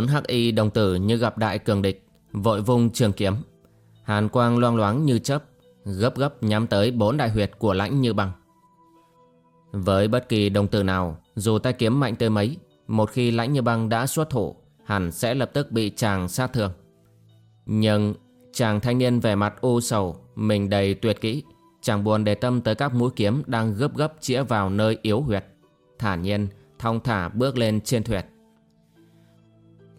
Bốn hắc y đồng tử như gặp đại cường địch, vội vung trường kiếm. Hàn quang loang loáng như chớp, gấp gấp nhắm tới bốn đại huyệt của lãnh như băng. Với bất kỳ đồng tử nào, dù tay kiếm mạnh tới mấy, một khi lãnh như băng đã xuất thủ, hẳn sẽ lập tức bị chàng sát thương. Nhưng chàng thanh niên vẻ mặt u sầu, mình đầy tuyệt kỹ, chàng buồn để tâm tới các mũi kiếm đang gấp gấp chĩa vào nơi yếu huyệt. Thản nhiên, thong thả bước lên trên thuyệt.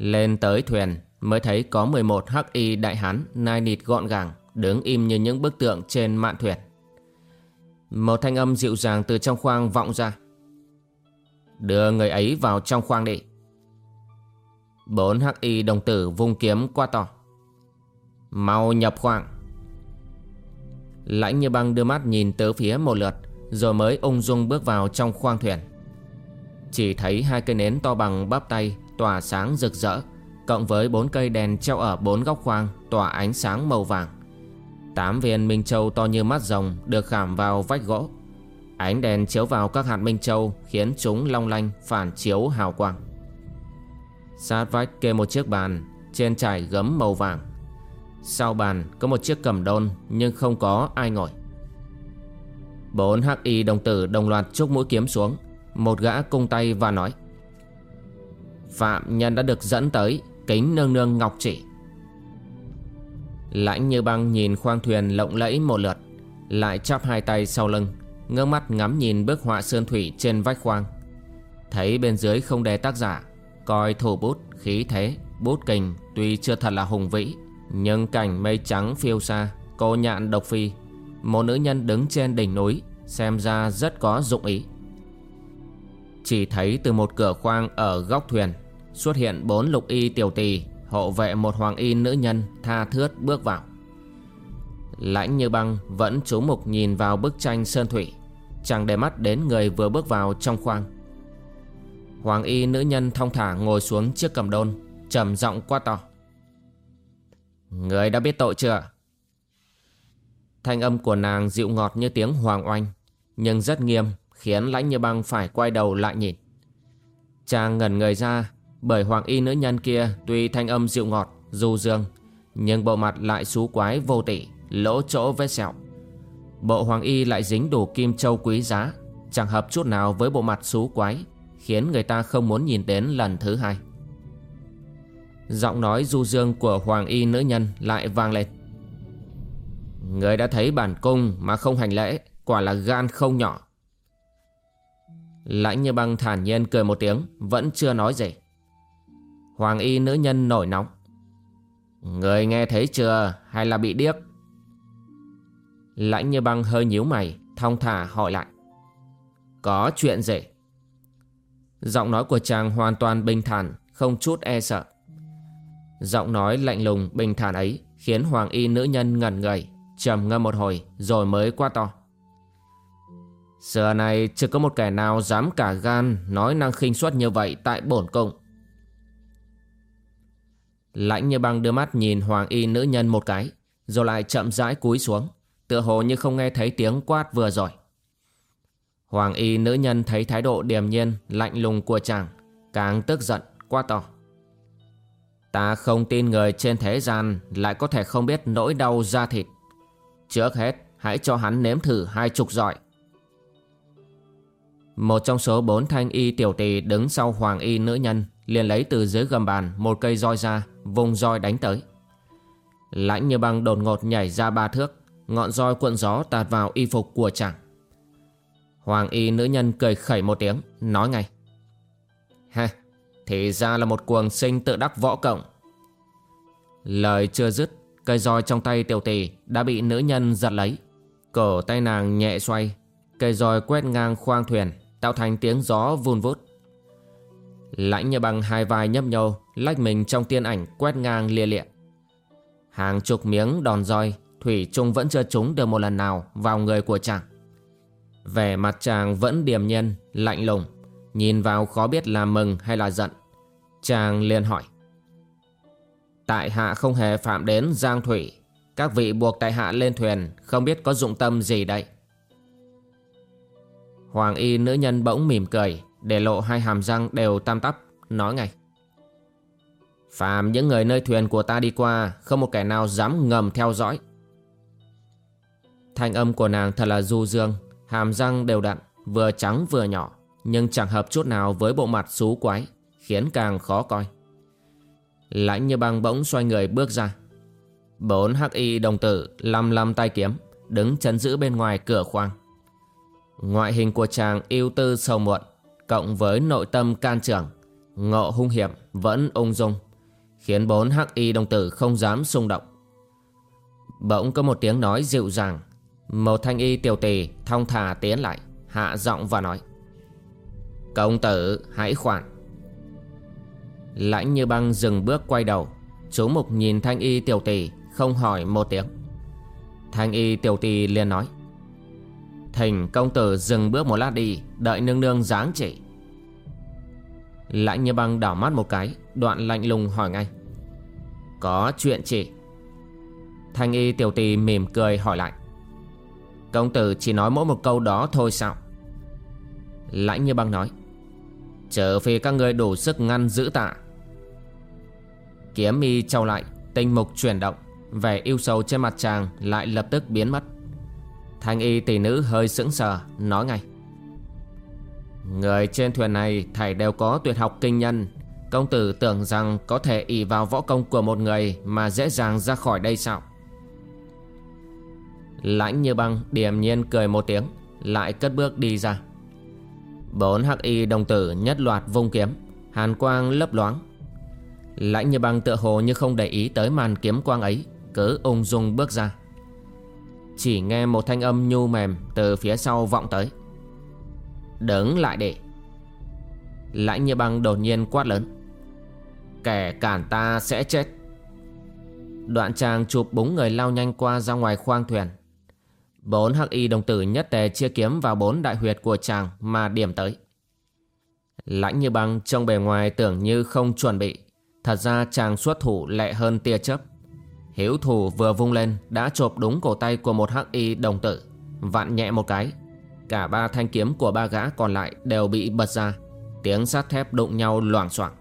Lên tới thuyền, mới thấy có 11 hắc y đại hán nai nịt gọn gàng, đứng im như những bức tượng trên mạn thuyền. Một thanh âm dịu dàng từ trong khoang vọng ra. Đưa người ấy vào trong khoang đi. Bốn hắc y đồng tử vung kiếm qua to. Mau nhập khoang. Lãnh như băng đưa mắt nhìn tới phía một lượt, rồi mới ung dung bước vào trong khoang thuyền. Chỉ thấy hai cây nến to bằng bắp tay tỏa sáng rực rỡ, Cộng với bốn cây đèn treo ở bốn góc khoang tỏa ánh sáng màu vàng. Tám viên Minh Châu to như mắt rồng được khảm vào vách gỗ. Ánh đèn chiếu vào các hạt Minh Châu khiến chúng long lanh, phản chiếu hào quang. Sát vách kê một chiếc bàn, trên trải gấm màu vàng. Sau bàn có một chiếc cầm đôn, nhưng không có ai ngồi. Bốn hắc y đồng tử đồng loạt chúc mũi kiếm xuống. Một gã cung tay và nói Phạm nhân đã được dẫn tới Kính nương nương ngọc chỉ. Lãnh như băng nhìn khoang thuyền lộng lẫy một lượt Lại chắp hai tay sau lưng Ngơ mắt ngắm nhìn bức họa sơn thủy trên vách khoang. Thấy bên dưới không đề tác giả Coi thủ bút, khí thế, bút kình Tuy chưa thật là hùng vĩ Nhưng cảnh mây trắng phiêu xa Cô nhạn độc phi. Một nữ nhân đứng trên đỉnh núi Xem ra rất có dụng ý. Chỉ thấy từ một cửa khoang ở góc thuyền, Xuất hiện bốn lục y tiểu tỳ, Hộ vệ một hoàng y nữ nhân Tha thướt bước vào. Lãnh như băng vẫn chú mục nhìn vào bức tranh sơn thủy, Chẳng để mắt đến người vừa bước vào trong khoang. Hoàng y nữ nhân thong thả ngồi xuống chiếc cầm đôn, trầm giọng quá to. Người đã biết tội chưa? Thanh âm của nàng dịu ngọt như tiếng hoàng oanh, Nhưng rất nghiêm. Khiến lãnh như băng phải quay đầu lại nhìn. Chàng ngẩn người ra bởi hoàng y nữ nhân kia tuy thanh âm dịu ngọt, du dương Nhưng bộ mặt lại xú quái vô tỷ, lỗ chỗ vết sẹo. Bộ hoàng y lại dính đủ kim châu quý giá Chẳng hợp chút nào với bộ mặt xú quái Khiến người ta không muốn nhìn đến lần thứ hai. Giọng nói du dương của hoàng y nữ nhân lại vang lên. Người đã thấy bản cung mà không hành lễ Quả là gan không nhỏ. Lãnh như băng thản nhiên cười một tiếng, Vẫn chưa nói gì. Hoàng y nữ nhân nổi nóng. Người nghe thấy chưa? Hay là bị điếc? Lãnh như băng hơi nhíu mày, Thong thả hỏi lại. Có chuyện gì? Giọng nói của chàng hoàn toàn bình thản, Không chút e sợ. Giọng nói lạnh lùng, bình thản ấy Khiến hoàng y nữ nhân ngẩn người, trầm ngâm một hồi Rồi mới qua to. Xưa này chưa có một kẻ nào dám cả gan Nói năng khinh suất như vậy tại bổn cung Lãnh như băng đưa mắt nhìn hoàng y nữ nhân một cái, Rồi lại chậm rãi cúi xuống, Tựa hồ như không nghe thấy tiếng quát vừa rồi. Hoàng y nữ nhân thấy thái độ điềm nhiên, Lạnh lùng của chàng, Càng tức giận, quá to. Ta không tin người trên thế gian Lại có thể không biết nỗi đau da thịt. Trước hết, Hãy cho hắn nếm thử hai chục giỏi một trong số bốn thanh y tiểu tỳ đứng sau hoàng y nữ nhân liền lấy từ dưới gầm bàn một cây roi ra, Vùng roi đánh tới. Lãnh như băng đột ngột nhảy ra ba thước, Ngọn roi cuộn gió tạt vào y phục của chàng. Hoàng y nữ nhân cười khẩy một tiếng, Nói ngay. Ha Thì ra là một cuồng sinh tự đắc võ cộng. Lời chưa dứt, Cây roi trong tay tiểu tỷ Đã bị nữ nhân giật lấy. Cổ tay nàng nhẹ xoay, Cây roi quét ngang khoang thuyền. Tạo thành tiếng gió vun vút. Lãnh như bằng hai vai nhấp nhô, Lách mình trong tiên ảnh quét ngang lia lịa. Hàng chục miếng đòn roi, Thủy Trung vẫn chưa trúng được một lần nào Vào người của chàng. Vẻ mặt chàng vẫn điềm nhiên, Lạnh lùng, Nhìn vào khó biết là mừng hay là giận. Chàng liền hỏi, Tại hạ không hề phạm đến Giang Thủy, Các vị buộc tại hạ lên thuyền, Không biết có dụng tâm gì đây? Hoàng y nữ nhân bỗng mỉm cười, Để lộ hai hàm răng đều tam tắp, Nói ngay. "Phàm những người nơi thuyền của ta đi qua, Không một kẻ nào dám ngầm theo dõi. Thanh âm của nàng thật là du dương, Hàm răng đều đặn, Vừa trắng vừa nhỏ, Nhưng chẳng hợp chút nào với bộ mặt xú quái, Khiến càng khó coi. Lãnh như băng bỗng xoay người bước ra. Bốn hắc y đồng tử Lăm lăm tay kiếm, Đứng chấn giữ bên ngoài cửa khoang. Ngoại hình của chàng yêu tư sâu muộn, Cộng với nội tâm can trưởng Ngộ hung hiểm vẫn ung dung, Khiến bốn hắc y đồng tử không dám xung động. Bỗng có một tiếng nói dịu dàng, Một thanh y tiểu tỳ thong thả tiến lại, Hạ giọng và nói, Công tử, hãy khoản Lãnh như băng dừng bước quay đầu, Chú mục nhìn thanh y tiểu tỷ Không hỏi một tiếng. Thanh y tiểu tỷ liền nói Thỉnh công tử dừng bước một lát đi, Đợi nương nương giáng chỉ. Lãnh như băng đảo mắt một cái, Đoạn lạnh lùng hỏi ngay. Có chuyện chỉ Thanh y tiểu Tì mỉm cười hỏi lại. Công tử chỉ nói mỗi một câu đó thôi sao? Lãnh như băng nói. Trở phi các người đủ sức ngăn giữ tạ Kiếm Y trao lại, Tinh mục chuyển động, Vẻ yêu sầu trên mặt chàng lại lập tức biến mất. Thanh y tỷ nữ hơi sững sờ, Nói ngay. Người trên thuyền này thảy đều có tuyệt học kinh nhân. Công tử tưởng rằng có thể ỷ vào võ công của một người Mà dễ dàng ra khỏi đây sao? Lãnh như băng điềm nhiên cười một tiếng, Lại cất bước đi ra. Bốn hắc y đồng tử nhất loạt vung kiếm, Hàn quang lấp loáng. Lãnh như băng tựa hồ như không để ý tới màn kiếm quang ấy, Cứ ung dung bước ra. Chỉ nghe một thanh âm nhu mềm Từ phía sau vọng tới Đứng lại để Lãnh như băng đột nhiên quát lớn Kẻ cản ta sẽ chết Đoạn chàng chụp búng người lao nhanh qua ra ngoài khoang thuyền Bốn hắc y đồng tử nhất tề chia kiếm vào bốn đại huyệt của chàng mà điểm tới. Lãnh như băng trong bề ngoài tưởng như không chuẩn bị. Thật ra chàng xuất thủ lẹ hơn tia chớp. Hiếu thủ vừa vung lên đã chộp đúng cổ tay của một hắc y đồng tử. Vặn nhẹ một cái. Cả ba thanh kiếm của ba gã còn lại đều bị bật ra. Tiếng sắt thép đụng nhau loảng xoảng.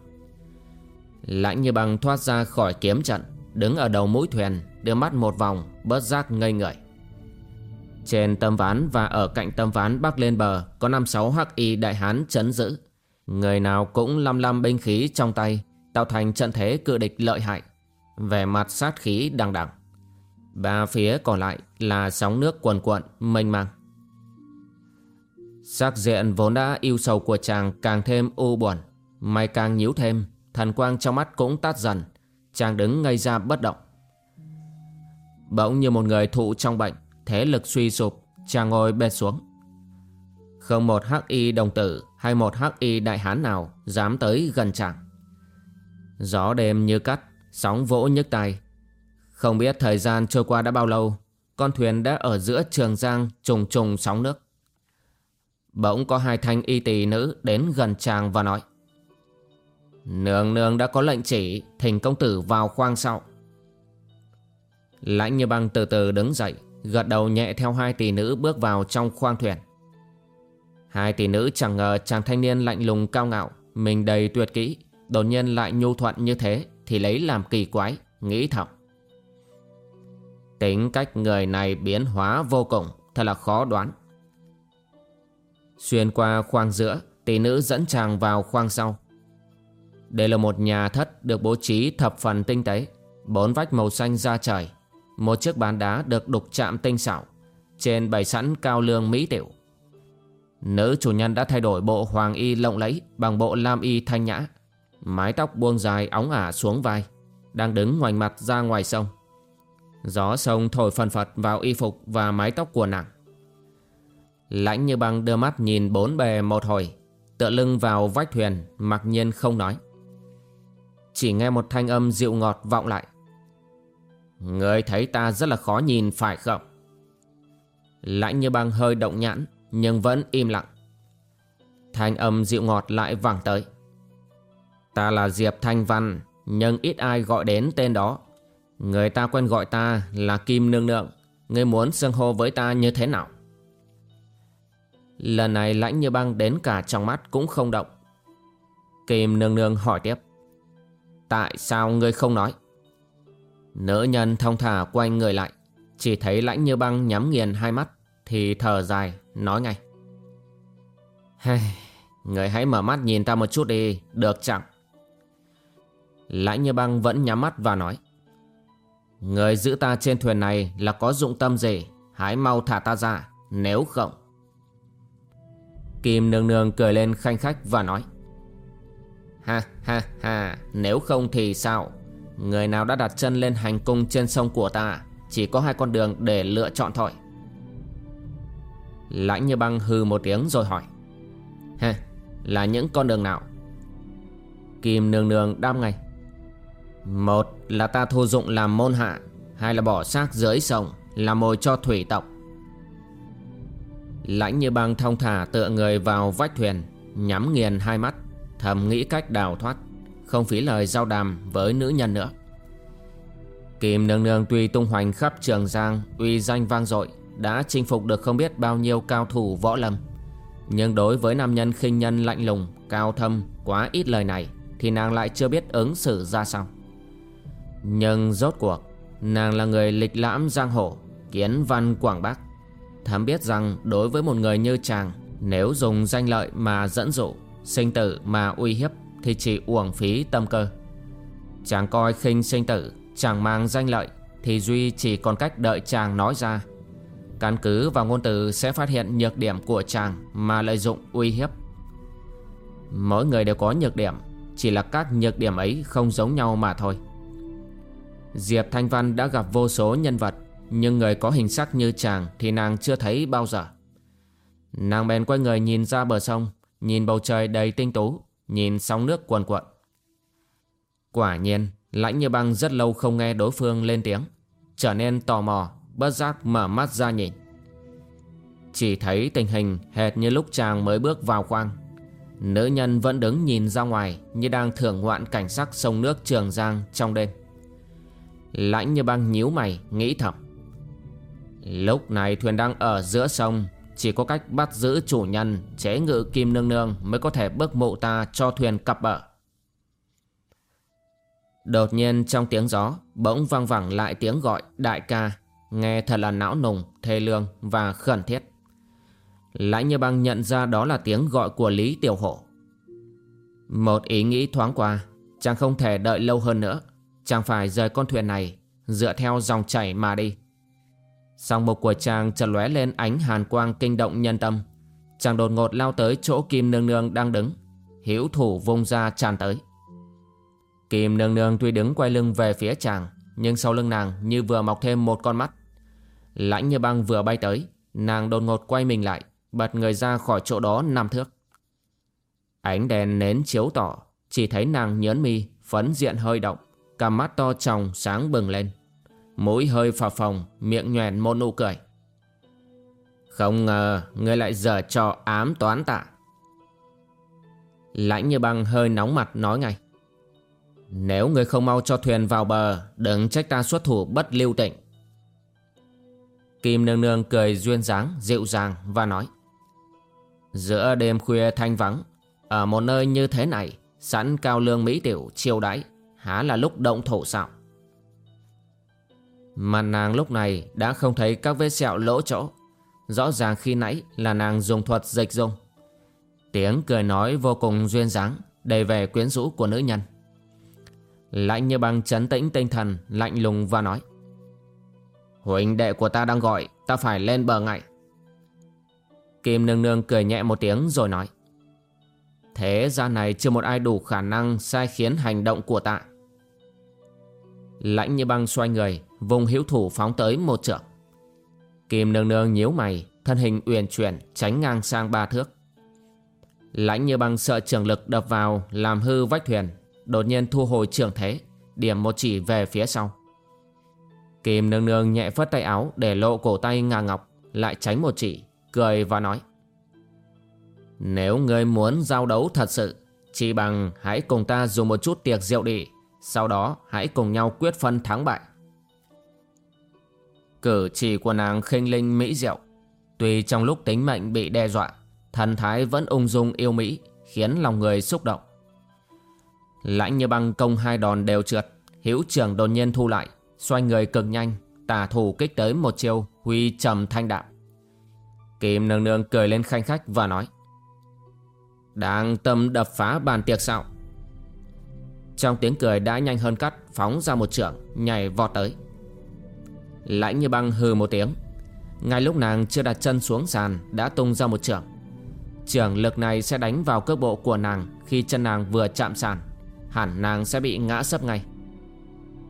Lãnh như băng thoát ra khỏi kiếm trận. Đứng ở đầu mũi thuyền đưa mắt một vòng bớt giác ngây người. Trên tâm ván và ở cạnh tâm ván bắc lên bờ có năm sáu hắc y đại hán chấn giữ. Người nào cũng lăm lăm binh khí trong tay, tạo thành trận thế cự địch lợi hại. Vẻ mặt sát khí đằng đằng. Ba phía còn lại là sóng nước quần cuộn, mênh mang. Sắc diện vốn đã yêu sầu của chàng càng thêm u buồn. Mày càng nhíu thêm, thần quang trong mắt cũng tắt dần. Chàng đứng ngây ra bất động. Bỗng như một người thụ trong bệnh thế lực suy sụp, chàng ngồi bệt xuống. Không một hắc y đồng tử hay một hắc y đại hán nào dám tới gần chàng. Gió đêm như cắt, sóng vỗ nhức tai. Không biết thời gian trôi qua đã bao lâu, con thuyền đã ở giữa trường giang trùng trùng sóng nước. Bỗng có hai thanh y tỳ nữ đến gần chàng và nói Nương nương đã có lệnh chỉ thỉnh công tử vào khoang sau Lãnh như băng từ từ đứng dậy Gật đầu nhẹ theo hai tỷ nữ bước vào trong khoang thuyền Hai tỷ nữ chẳng ngờ chàng thanh niên lạnh lùng cao ngạo Mình đầy tuyệt kỹ Đột nhiên lại nhu thuận như thế thì lấy làm kỳ quái, Nghĩ thầm. Tính cách người này biến hóa vô cùng, Thật là khó đoán. Xuyên qua khoang giữa, Tỷ nữ dẫn chàng vào khoang sau. Đây là một nhà thất Được bố trí thập phần tinh tế, Bốn vách màu xanh da trời, Một chiếc bàn đá được đục chạm tinh xảo, Trên bày sẵn cao lương mỹ tiểu. Nữ chủ nhân đã thay đổi bộ hoàng y lộng lẫy Bằng bộ lam y thanh nhã. Mái tóc buông dài óng ả xuống vai, Đang đứng ngoảnh mặt ra ngoài sông. Gió sông thổi phần phật vào y phục và mái tóc của nàng. Lãnh như băng đưa mắt nhìn bốn bề một hồi, Tựa lưng vào vách thuyền, Mặc nhiên không nói. Chỉ nghe một thanh âm dịu ngọt vọng lại. Người thấy ta rất là khó nhìn, phải không? Lãnh như băng hơi động nhãn, Nhưng vẫn im lặng. Thanh âm dịu ngọt lại vẳng tới. Ta là Diệp Thanh Văn Nhưng ít ai gọi đến tên đó. Người ta quen gọi ta là Kim Nương Nương Ngươi muốn xưng hô với ta như thế nào? Lần này lãnh như băng đến cả trong mắt cũng không động. Kim Nương Nương hỏi tiếp. Tại sao ngươi không nói? Nữ nhân thông thả quay người lại. Chỉ thấy lãnh như băng nhắm nghiền hai mắt Thì thở dài nói ngay. Hey, Người hãy mở mắt nhìn ta một chút đi Được chẳng? Lãnh như băng vẫn nhắm mắt và nói, Người giữ ta trên thuyền này là có dụng tâm gì? Hãy mau thả ta ra, Nếu không. Kim nương nương cười lên khanh khách và nói, Ha ha ha, Nếu không thì sao? Người nào đã đặt chân lên hành cung trên sông của ta, Chỉ có hai con đường để lựa chọn thôi. Lãnh như băng hư một tiếng rồi hỏi Ha Là những con đường nào? Kim nương nương đáp ngay một là ta thu dụng làm môn hạ, Hai là bỏ xác dưới sông, Làm mồi cho thủy tộc. Lãnh như băng thông thả tựa người vào vách thuyền, Nhắm nghiền hai mắt, Thầm nghĩ cách đào thoát, Không phí lời giao đàm với nữ nhân nữa. Kim nương nương tuy tung hoành khắp trường giang, Uy danh vang dội, Đã chinh phục được không biết bao nhiêu cao thủ võ lâm. Nhưng đối với nam nhân khinh nhân lạnh lùng, Cao thâm, quá ít lời này, Thì nàng lại chưa biết ứng xử ra sao nhưng rốt cuộc, Nàng là người lịch lãm giang hồ, Kiến văn Quảng Bắc Thám biết rằng đối với một người như chàng, Nếu dùng danh lợi mà dẫn dụ, Sinh tử mà uy hiếp Thì chỉ uổng phí tâm cơ. Chàng coi khinh sinh tử, Chàng mang danh lợi Thì Duy chỉ còn cách đợi chàng nói ra. Căn cứ vào ngôn từ sẽ phát hiện nhược điểm của chàng Mà lợi dụng uy hiếp. Mỗi người đều có nhược điểm, Chỉ là các nhược điểm ấy không giống nhau mà thôi. Diệp Thanh Văn đã gặp vô số nhân vật, Nhưng người có hình sắc như chàng Thì nàng chưa thấy bao giờ. Nàng bèn quay người nhìn ra bờ sông, Nhìn bầu trời đầy tinh tú, Nhìn sóng nước cuồn cuộn. Quả nhiên, Lãnh như băng rất lâu không nghe đối phương lên tiếng, Trở nên tò mò, Bất giác mở mắt ra nhìn. Chỉ thấy tình hình hệt như lúc chàng mới bước vào khoang. Nữ nhân vẫn đứng nhìn ra ngoài Như đang thưởng ngoạn cảnh sắc sông nước Trường Giang trong đêm. Lãnh như băng nhíu mày nghĩ thầm. Lúc này thuyền đang ở giữa sông Chỉ có cách bắt giữ chủ nhân Chế ngự kim nương nương Mới có thể bước mụ ta cho thuyền cập bờ. Đột nhiên trong tiếng gió Bỗng vang vẳng lại tiếng gọi đại ca Nghe thật là não nùng, thê lương và khẩn thiết. Lãnh như băng nhận ra đó là tiếng gọi của Lý Tiểu Hổ. Một ý nghĩ thoáng qua Chàng không thể đợi lâu hơn nữa. Chàng phải rời con thuyền này, Dựa theo dòng chảy mà đi. Song mục của chàng chợt lóe lên ánh hàn quang kinh động nhân tâm. Chàng đột ngột lao tới chỗ Kim Nương Nương đang đứng Hữu thủ vung ra tràn tới. Kim Nương Nương tuy đứng quay lưng về phía chàng, Nhưng sau lưng nàng như vừa mọc thêm một con mắt. Lãnh như băng vừa bay tới, Nàng đột ngột quay mình lại, Bật người ra khỏi chỗ đó năm thước. Ánh đèn nến chiếu tỏ, Chỉ thấy nàng nhớn mi, Phấn diện hơi động. Cằm mắt to tròng sáng bừng lên. Mũi hơi phà phồng, Miệng nhoèn một nụ cười. Không ngờ, Ngươi lại dở trò ám toán tạ. Lãnh như băng hơi nóng mặt nói ngay. Nếu ngươi không mau cho thuyền vào bờ, Đừng trách ta xuất thủ bất lưu tịnh Kim nương nương cười duyên dáng, Dịu dàng và nói. Giữa đêm khuya thanh vắng, Ở một nơi như thế này, Sẵn cao lương mỹ tiểu chiêu đãi. Há là lúc động thổ sao Mặt nàng lúc này đã không thấy các vết sẹo lỗ chỗ. Rõ ràng khi nãy là nàng dùng thuật dịch dung. Tiếng cười nói vô cùng duyên dáng, Đầy vẻ quyến rũ của nữ nhân. Lạnh như băng chấn tĩnh tinh thần, Lạnh lùng và nói Huỳnh đệ của ta đang gọi, Ta phải lên bờ ngay. Kim nương nương cười nhẹ một tiếng rồi nói, Thế ra này chưa một ai đủ khả năng sai khiến hành động của ta. Lãnh như băng xoay người, Vùng hữu thủ phóng tới một trượng. Kim nương nương nhíu mày, Thân hình uyển chuyển, tránh ngang sang ba thước. Lãnh như băng sợ trường lực đập vào, Làm hư vách thuyền, Đột nhiên thu hồi trường thế, Điểm một chỉ về phía sau. Kim nương nương nhẹ phất tay áo Để lộ cổ tay ngà ngọc, Lại tránh một chỉ, Cười và nói. Nếu ngươi muốn giao đấu thật sự, Chỉ bằng hãy cùng ta dùng một chút tiệc rượu đi. Sau đó, hãy cùng nhau quyết phân thắng bại. Cử chỉ của nàng khinh linh mỹ diệu. Tuy trong lúc tính mệnh bị đe dọa, Thần thái vẫn ung dung yêu mỹ, Khiến lòng người xúc động. Lãnh như băng công hai đòn đều trượt, Hữu trường đột nhiên thu lại, Xoay người cực nhanh Tả thủ kích tới một chiêu Huy trầm thanh đạm. Kim nương nương cười lên khanh khách và nói, Đang tâm đập phá bàn tiệc sao? Trong tiếng cười đã nhanh hơn cắt, Phóng ra một trưởng Nhảy vọt tới. Lãnh như băng hừ một tiếng. Ngay lúc nàng chưa đặt chân xuống sàn, Đã tung ra một trưởng Trưởng lực này sẽ đánh vào cước bộ của nàng Khi chân nàng vừa chạm sàn. Hẳn nàng sẽ bị ngã sấp ngay.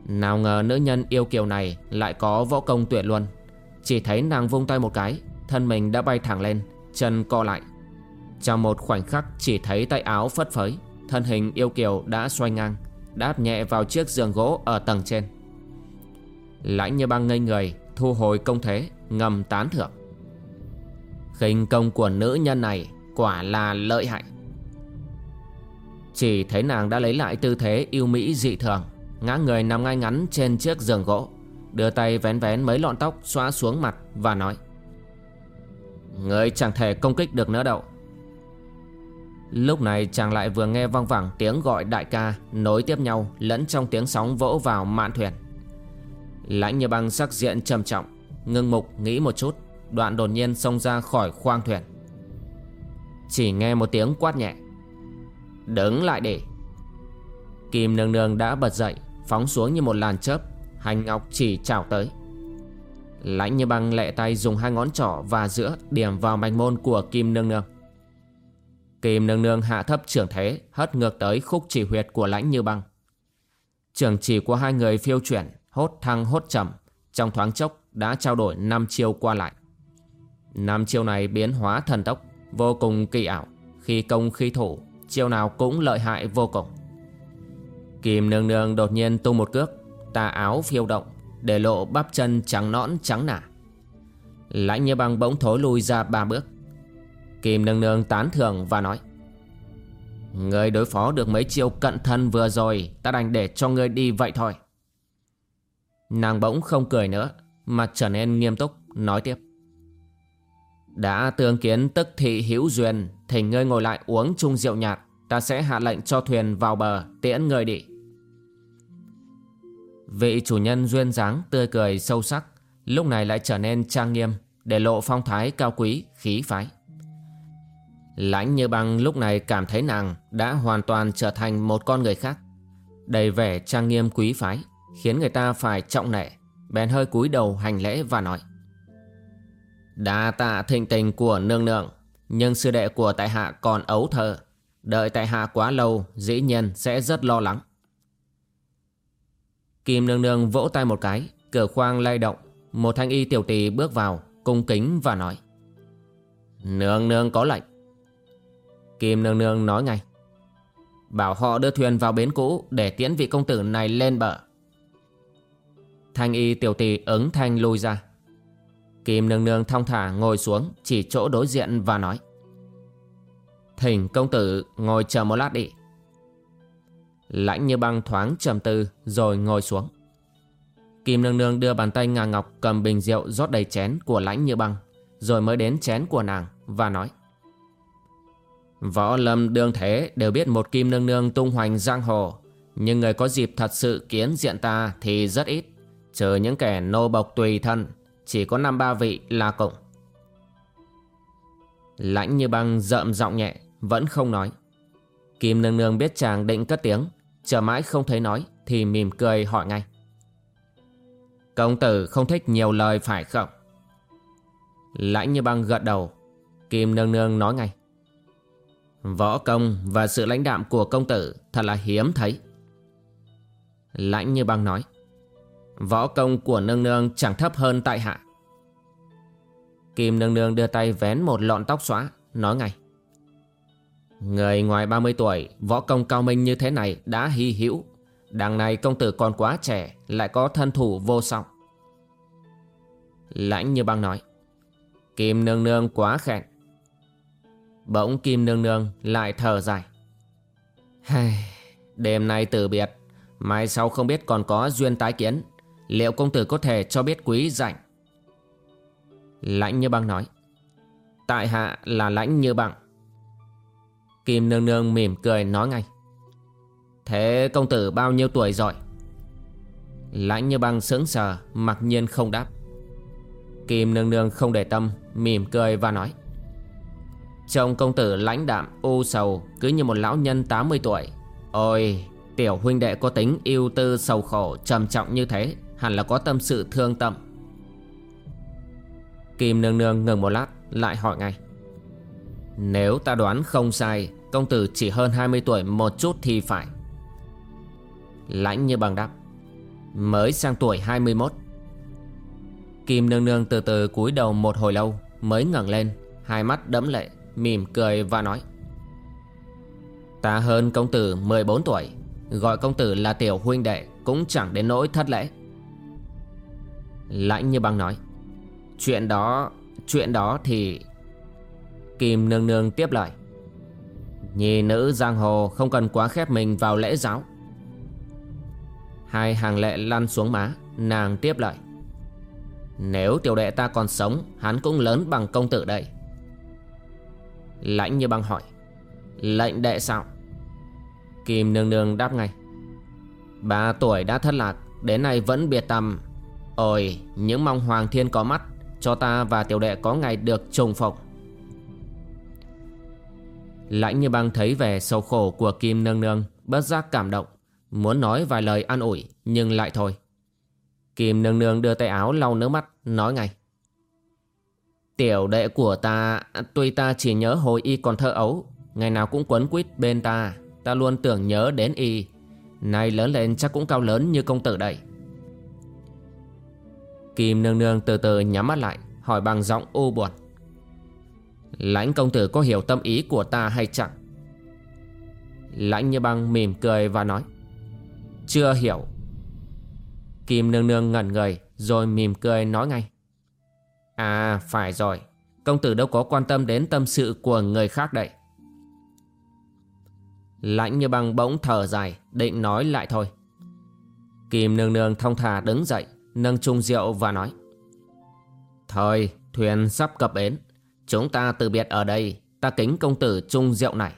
Nào ngờ nữ nhân yêu kiều này Lại có võ công tuyệt luôn Chỉ thấy nàng vung tay một cái, Thân mình đã bay thẳng lên, Chân co lại. Trong một khoảnh khắc chỉ thấy tay áo phất phới. Thân hình yêu kiều đã xoay ngang, Đáp nhẹ vào chiếc giường gỗ ở tầng trên. Lãnh như băng ngây người, Thu hồi công thế, Ngầm tán thưởng. Khinh công của nữ nhân này Quả là lợi hại. Chỉ thấy nàng đã lấy lại tư thế yêu mỹ dị thường, Ngã người nằm ngay ngắn trên chiếc giường gỗ, Đưa tay vén vén mấy lọn tóc xóa xuống mặt và nói, Người chẳng thể công kích được nữa đâu. Lúc này chàng lại vừa nghe vang vẳng tiếng gọi đại ca, Nối tiếp nhau lẫn trong tiếng sóng vỗ vào mạn thuyền. Lãnh như băng sắc diện trầm trọng, Ngưng mục nghĩ một chút, Đoạn đột nhiên xông ra khỏi khoang thuyền. Chỉ nghe một tiếng quát nhẹ. Đứng lại để Kim nương nương đã bật dậy, Phóng xuống như một làn chớp, Hành ngọc chỉ chào tới. Lãnh như băng lẹ tay dùng hai ngón trỏ và giữa điểm vào mạch môn của Kim Nương Nương. Kim Nương Nương hạ thấp trưởng thế, hất ngược tới khúc chỉ huyệt của lãnh như băng. trưởng chỉ của hai người phiêu chuyển, hốt thăng hốt chậm, trong thoáng chốc đã trao đổi năm chiêu qua lại. Năm chiêu này biến hóa thần tốc, vô cùng kỳ ảo, khi công khi thủ, chiêu nào cũng lợi hại vô cùng. Kim Nương Nương đột nhiên tung một cước, tà áo phiêu động, để lộ bắp chân trắng nõn trắng nả Lãnh như băng bỗng thối lui ra ba bước Kim nương nương tán thưởng và nói, Người đối phó được mấy chiêu cận thân vừa rồi, Ta đành để cho ngươi đi vậy thôi. Nàng bỗng không cười nữa, Mà trở nên nghiêm túc, Nói tiếp, Đã tương kiến tức thị hữu duyên, Thì ngươi ngồi lại uống chung rượu nhạt, Ta sẽ hạ lệnh cho thuyền vào bờ, Tiễn người đi. Vị chủ nhân duyên dáng, tươi cười sâu sắc, Lúc này lại trở nên trang nghiêm, Để lộ phong thái cao quý, khí phái. Lãnh như băng lúc này cảm thấy nàng Đã hoàn toàn trở thành một con người khác. Đầy vẻ trang nghiêm quý phái, Khiến người ta phải trọng nể, Bèn hơi cúi đầu hành lễ và nói. Đa tạ thịnh tình của nương nương, Nhưng sư đệ của tại hạ còn ấu thơ. Đợi tại hạ quá lâu, Dĩ nhiên sẽ rất lo lắng. Kim nương nương vỗ tay một cái, Cửa khoang lay động. Một thanh y tiểu tỳ bước vào, Cung kính và nói. Nương nương có lệnh. Kim nương nương nói ngay. Bảo họ đưa thuyền vào bến cũ Để tiễn vị công tử này lên bờ. Thanh y tiểu Tỷ ứng thanh lui ra. Kim nương nương thong thả ngồi xuống, Chỉ chỗ đối diện và nói. Thỉnh công tử ngồi chờ một lát đi. Lãnh như băng thoáng trầm tư rồi ngồi xuống. Kim nương nương đưa bàn tay ngà ngọc cầm bình rượu rót đầy chén của lãnh như băng, Rồi mới đến chén của nàng và nói. Võ lâm đương thế đều biết một kim nương nương tung hoành giang hồ. Nhưng người có dịp thật sự kiến diện ta thì rất ít, Trừ những kẻ nô bộc tùy thân, Chỉ có năm ba vị là cộng Lãnh như băng rợm giọng nhẹ, Vẫn không nói. Kim nương nương biết chàng định cất tiếng, Chờ mãi không thấy nói Thì mỉm cười hỏi ngay. Công tử không thích nhiều lời phải không? Lãnh như băng gật đầu. Kim nương nương nói ngay. Võ công và sự lãnh đạm của công tử Thật là hiếm thấy. Lãnh như băng nói, Võ công của nương nương chẳng thấp hơn tại hạ. Kim nương nương đưa tay vén một lọn tóc xóa, Nói ngay, Người ngoài 30 tuổi, Võ công cao minh như thế này đã hy hữu. Đằng này công tử còn quá trẻ, Lại có thân thủ vô song. Lãnh như băng nói, Kim nương nương quá khen Bỗng Kim nương nương lại thở dài. Đêm nay từ biệt, Mai sau không biết còn có duyên tái kiến, Liệu công tử có thể cho biết quý rảnh? Lãnh như băng nói. Tại hạ là lãnh như băng. Kim nương nương mỉm cười nói ngay. Thế công tử bao nhiêu tuổi rồi? Lãnh như băng sững sờ, Mặc nhiên không đáp. Kim nương nương không để tâm, Mỉm cười và nói. Trông công tử lãnh đạm u sầu, Cứ như một lão nhân 80 tuổi. Ôi, tiểu huynh đệ có tính yêu tư sầu khổ, trầm trọng như thế, Hẳn là có tâm sự thương tâm. Kim nương nương ngừng một lát, Lại hỏi ngay. Nếu ta đoán không sai, Công tử chỉ hơn 20 tuổi một chút thì phải. Lãnh như bằng đáp. Mới sang tuổi 21 Kim nương nương từ từ cúi đầu một hồi lâu, Mới ngẩng lên, Hai mắt đẫm lệ. Mỉm cười và nói, Ta hơn công tử 14 tuổi, Gọi công tử là tiểu huynh đệ Cũng chẳng đến nỗi thất lễ. Lãnh như băng nói, Chuyện đó Chuyện đó thì Kim nương nương tiếp lời Nhì nữ giang hồ không cần quá khép mình vào lễ giáo. Hai hàng lệ lăn xuống má, Nàng tiếp lời, Nếu tiểu đệ ta còn sống, Hắn cũng lớn bằng công tử đây. Lãnh như băng hỏi. Lệnh đệ sao? Kim nương nương đáp ngay. Ba tuổi đã thất lạc, Đến nay vẫn biệt tầm Ôi, những mong hoàng thiên có mắt, Cho ta và tiểu đệ có ngày được trùng phục. Lãnh như băng thấy về sầu khổ của Kim nương nương, Bất giác cảm động. Muốn nói vài lời an ủi, Nhưng lại thôi. Kim nương nương đưa tay áo lau nước mắt, Nói ngay. Tiểu đệ của ta, Tuy ta chỉ nhớ hồi y còn thơ ấu, Ngày nào cũng quấn quýt bên ta Ta luôn tưởng nhớ đến y. Nay lớn lên chắc cũng cao lớn như công tử đây. Kim nương nương từ từ nhắm mắt lại, Hỏi bằng giọng u buồn. Lãnh công tử có hiểu tâm ý của ta hay chẳng? Lãnh như băng mỉm cười và nói, Chưa hiểu. Kim nương nương ngẩn người, Rồi mỉm cười nói ngay À phải rồi. Công tử đâu có quan tâm đến tâm sự của người khác đấy Lãnh như băng bỗng thở dài, Định nói lại thôi. Kim nương nương thông thả đứng dậy, Nâng chung rượu và nói. Thôi, thuyền sắp cập bến. Chúng ta từ biệt ở đây, Ta kính công tử chung rượu này.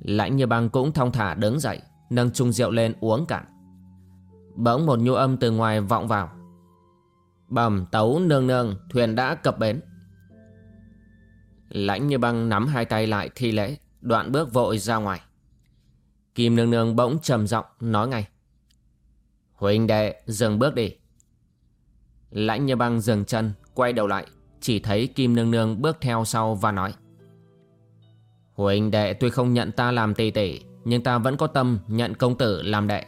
Lãnh như băng cũng thông thả đứng dậy, Nâng chung rượu lên uống cạn. Bỗng một nhu âm từ ngoài vọng vào. Bẩm tấu nương nương, Thuyền đã cập bến. Lãnh như băng nắm hai tay lại thi lễ, Đoạn bước vội ra ngoài. Kim nương nương bỗng trầm giọng nói ngay. Huỳnh đệ, dừng bước đi. Lãnh như băng dừng chân, Quay đầu lại, Chỉ thấy Kim nương nương bước theo sau và nói. Huỳnh đệ, tuy không nhận ta làm tỷ tỷ Nhưng ta vẫn có tâm nhận công tử làm đệ.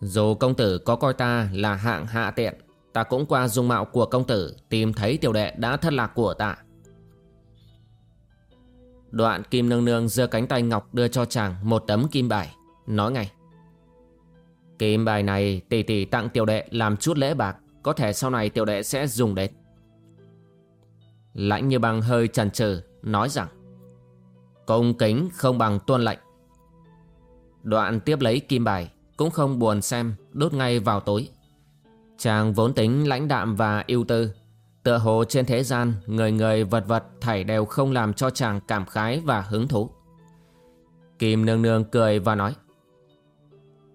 Dù công tử có coi ta là hạng hạ tiện Ta cũng qua dung mạo của công tử, Tìm thấy tiểu đệ đã thất lạc của ta. Đoạn kim nương nương giơ cánh tay ngọc đưa cho chàng một tấm kim bài, Nói ngay. Kim bài này tỷ tỷ tặng tiểu đệ làm chút lễ bạc, Có thể sau này tiểu đệ sẽ dùng đến. Lãnh như băng hơi chần chừ, Nói rằng Công kính không bằng tuân lệnh. Đoạn tiếp lấy kim bài, Cũng không buồn xem, Đốt ngay vào tối. Chàng vốn tính lãnh đạm và yêu tư. Tựa hồ trên thế gian, Người người vật vật thảy đều không làm cho chàng cảm khái và hứng thú. Kim nương nương cười và nói,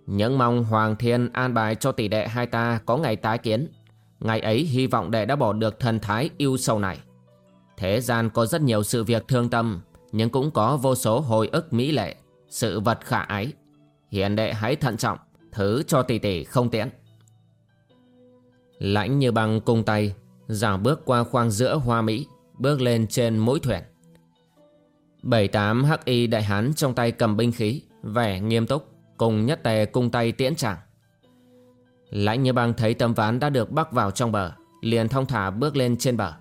Những mong Hoàng Thiên an bài cho tỷ đệ hai ta có ngày tái kiến. Ngày ấy hy vọng đệ đã bỏ được thần thái yêu sầu này. Thế gian có rất nhiều sự việc thương tâm, Nhưng cũng có vô số hồi ức mỹ lệ, Sự vật khả ái. Hiện đệ hãy thận trọng, Thứ cho tỷ tỷ không tiễn. Lãnh như băng cung tay dào bước qua khoang giữa hoa mỹ, Bước lên trên mũi thuyền. Bảy tám hắc y đại hán trong tay cầm binh khí, Vẻ nghiêm túc, Cùng nhất tề cung tay tiễn chàng. Lãnh như băng thấy tấm ván đã được bắc vào trong bờ, Liền thong thả bước lên trên bờ.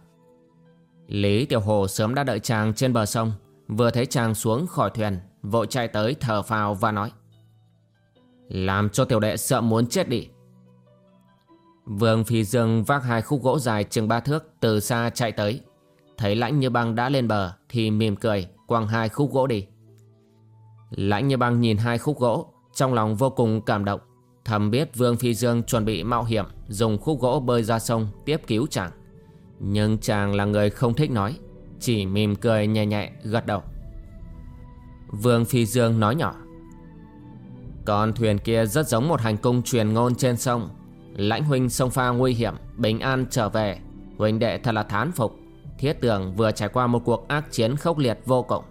Lý Tiểu Hồ sớm đã đợi chàng trên bờ sông, Vừa thấy chàng xuống khỏi thuyền, Vội chạy tới thở phào và nói, Làm cho tiểu đệ sợ muốn chết đi. Vương Phi Dương vác hai khúc gỗ dài chừng ba thước Từ xa chạy tới. Thấy lãnh như băng đã lên bờ Thì mỉm cười, quăng hai khúc gỗ đi. Lãnh như băng nhìn hai khúc gỗ, Trong lòng vô cùng cảm động. Thầm biết Vương Phi Dương chuẩn bị mạo hiểm, Dùng khúc gỗ bơi ra sông Tiếp cứu chàng. Nhưng chàng là người không thích nói, Chỉ mỉm cười nhẹ nhẹ, gật đầu. Vương Phi Dương nói nhỏ, Con thuyền kia rất giống một hành cung truyền ngôn trên sông. Lãnh huynh sông pha nguy hiểm, Bình an trở về. Huynh đệ thật là thán phục. Thiết tưởng vừa trải qua một cuộc ác chiến khốc liệt vô cùng.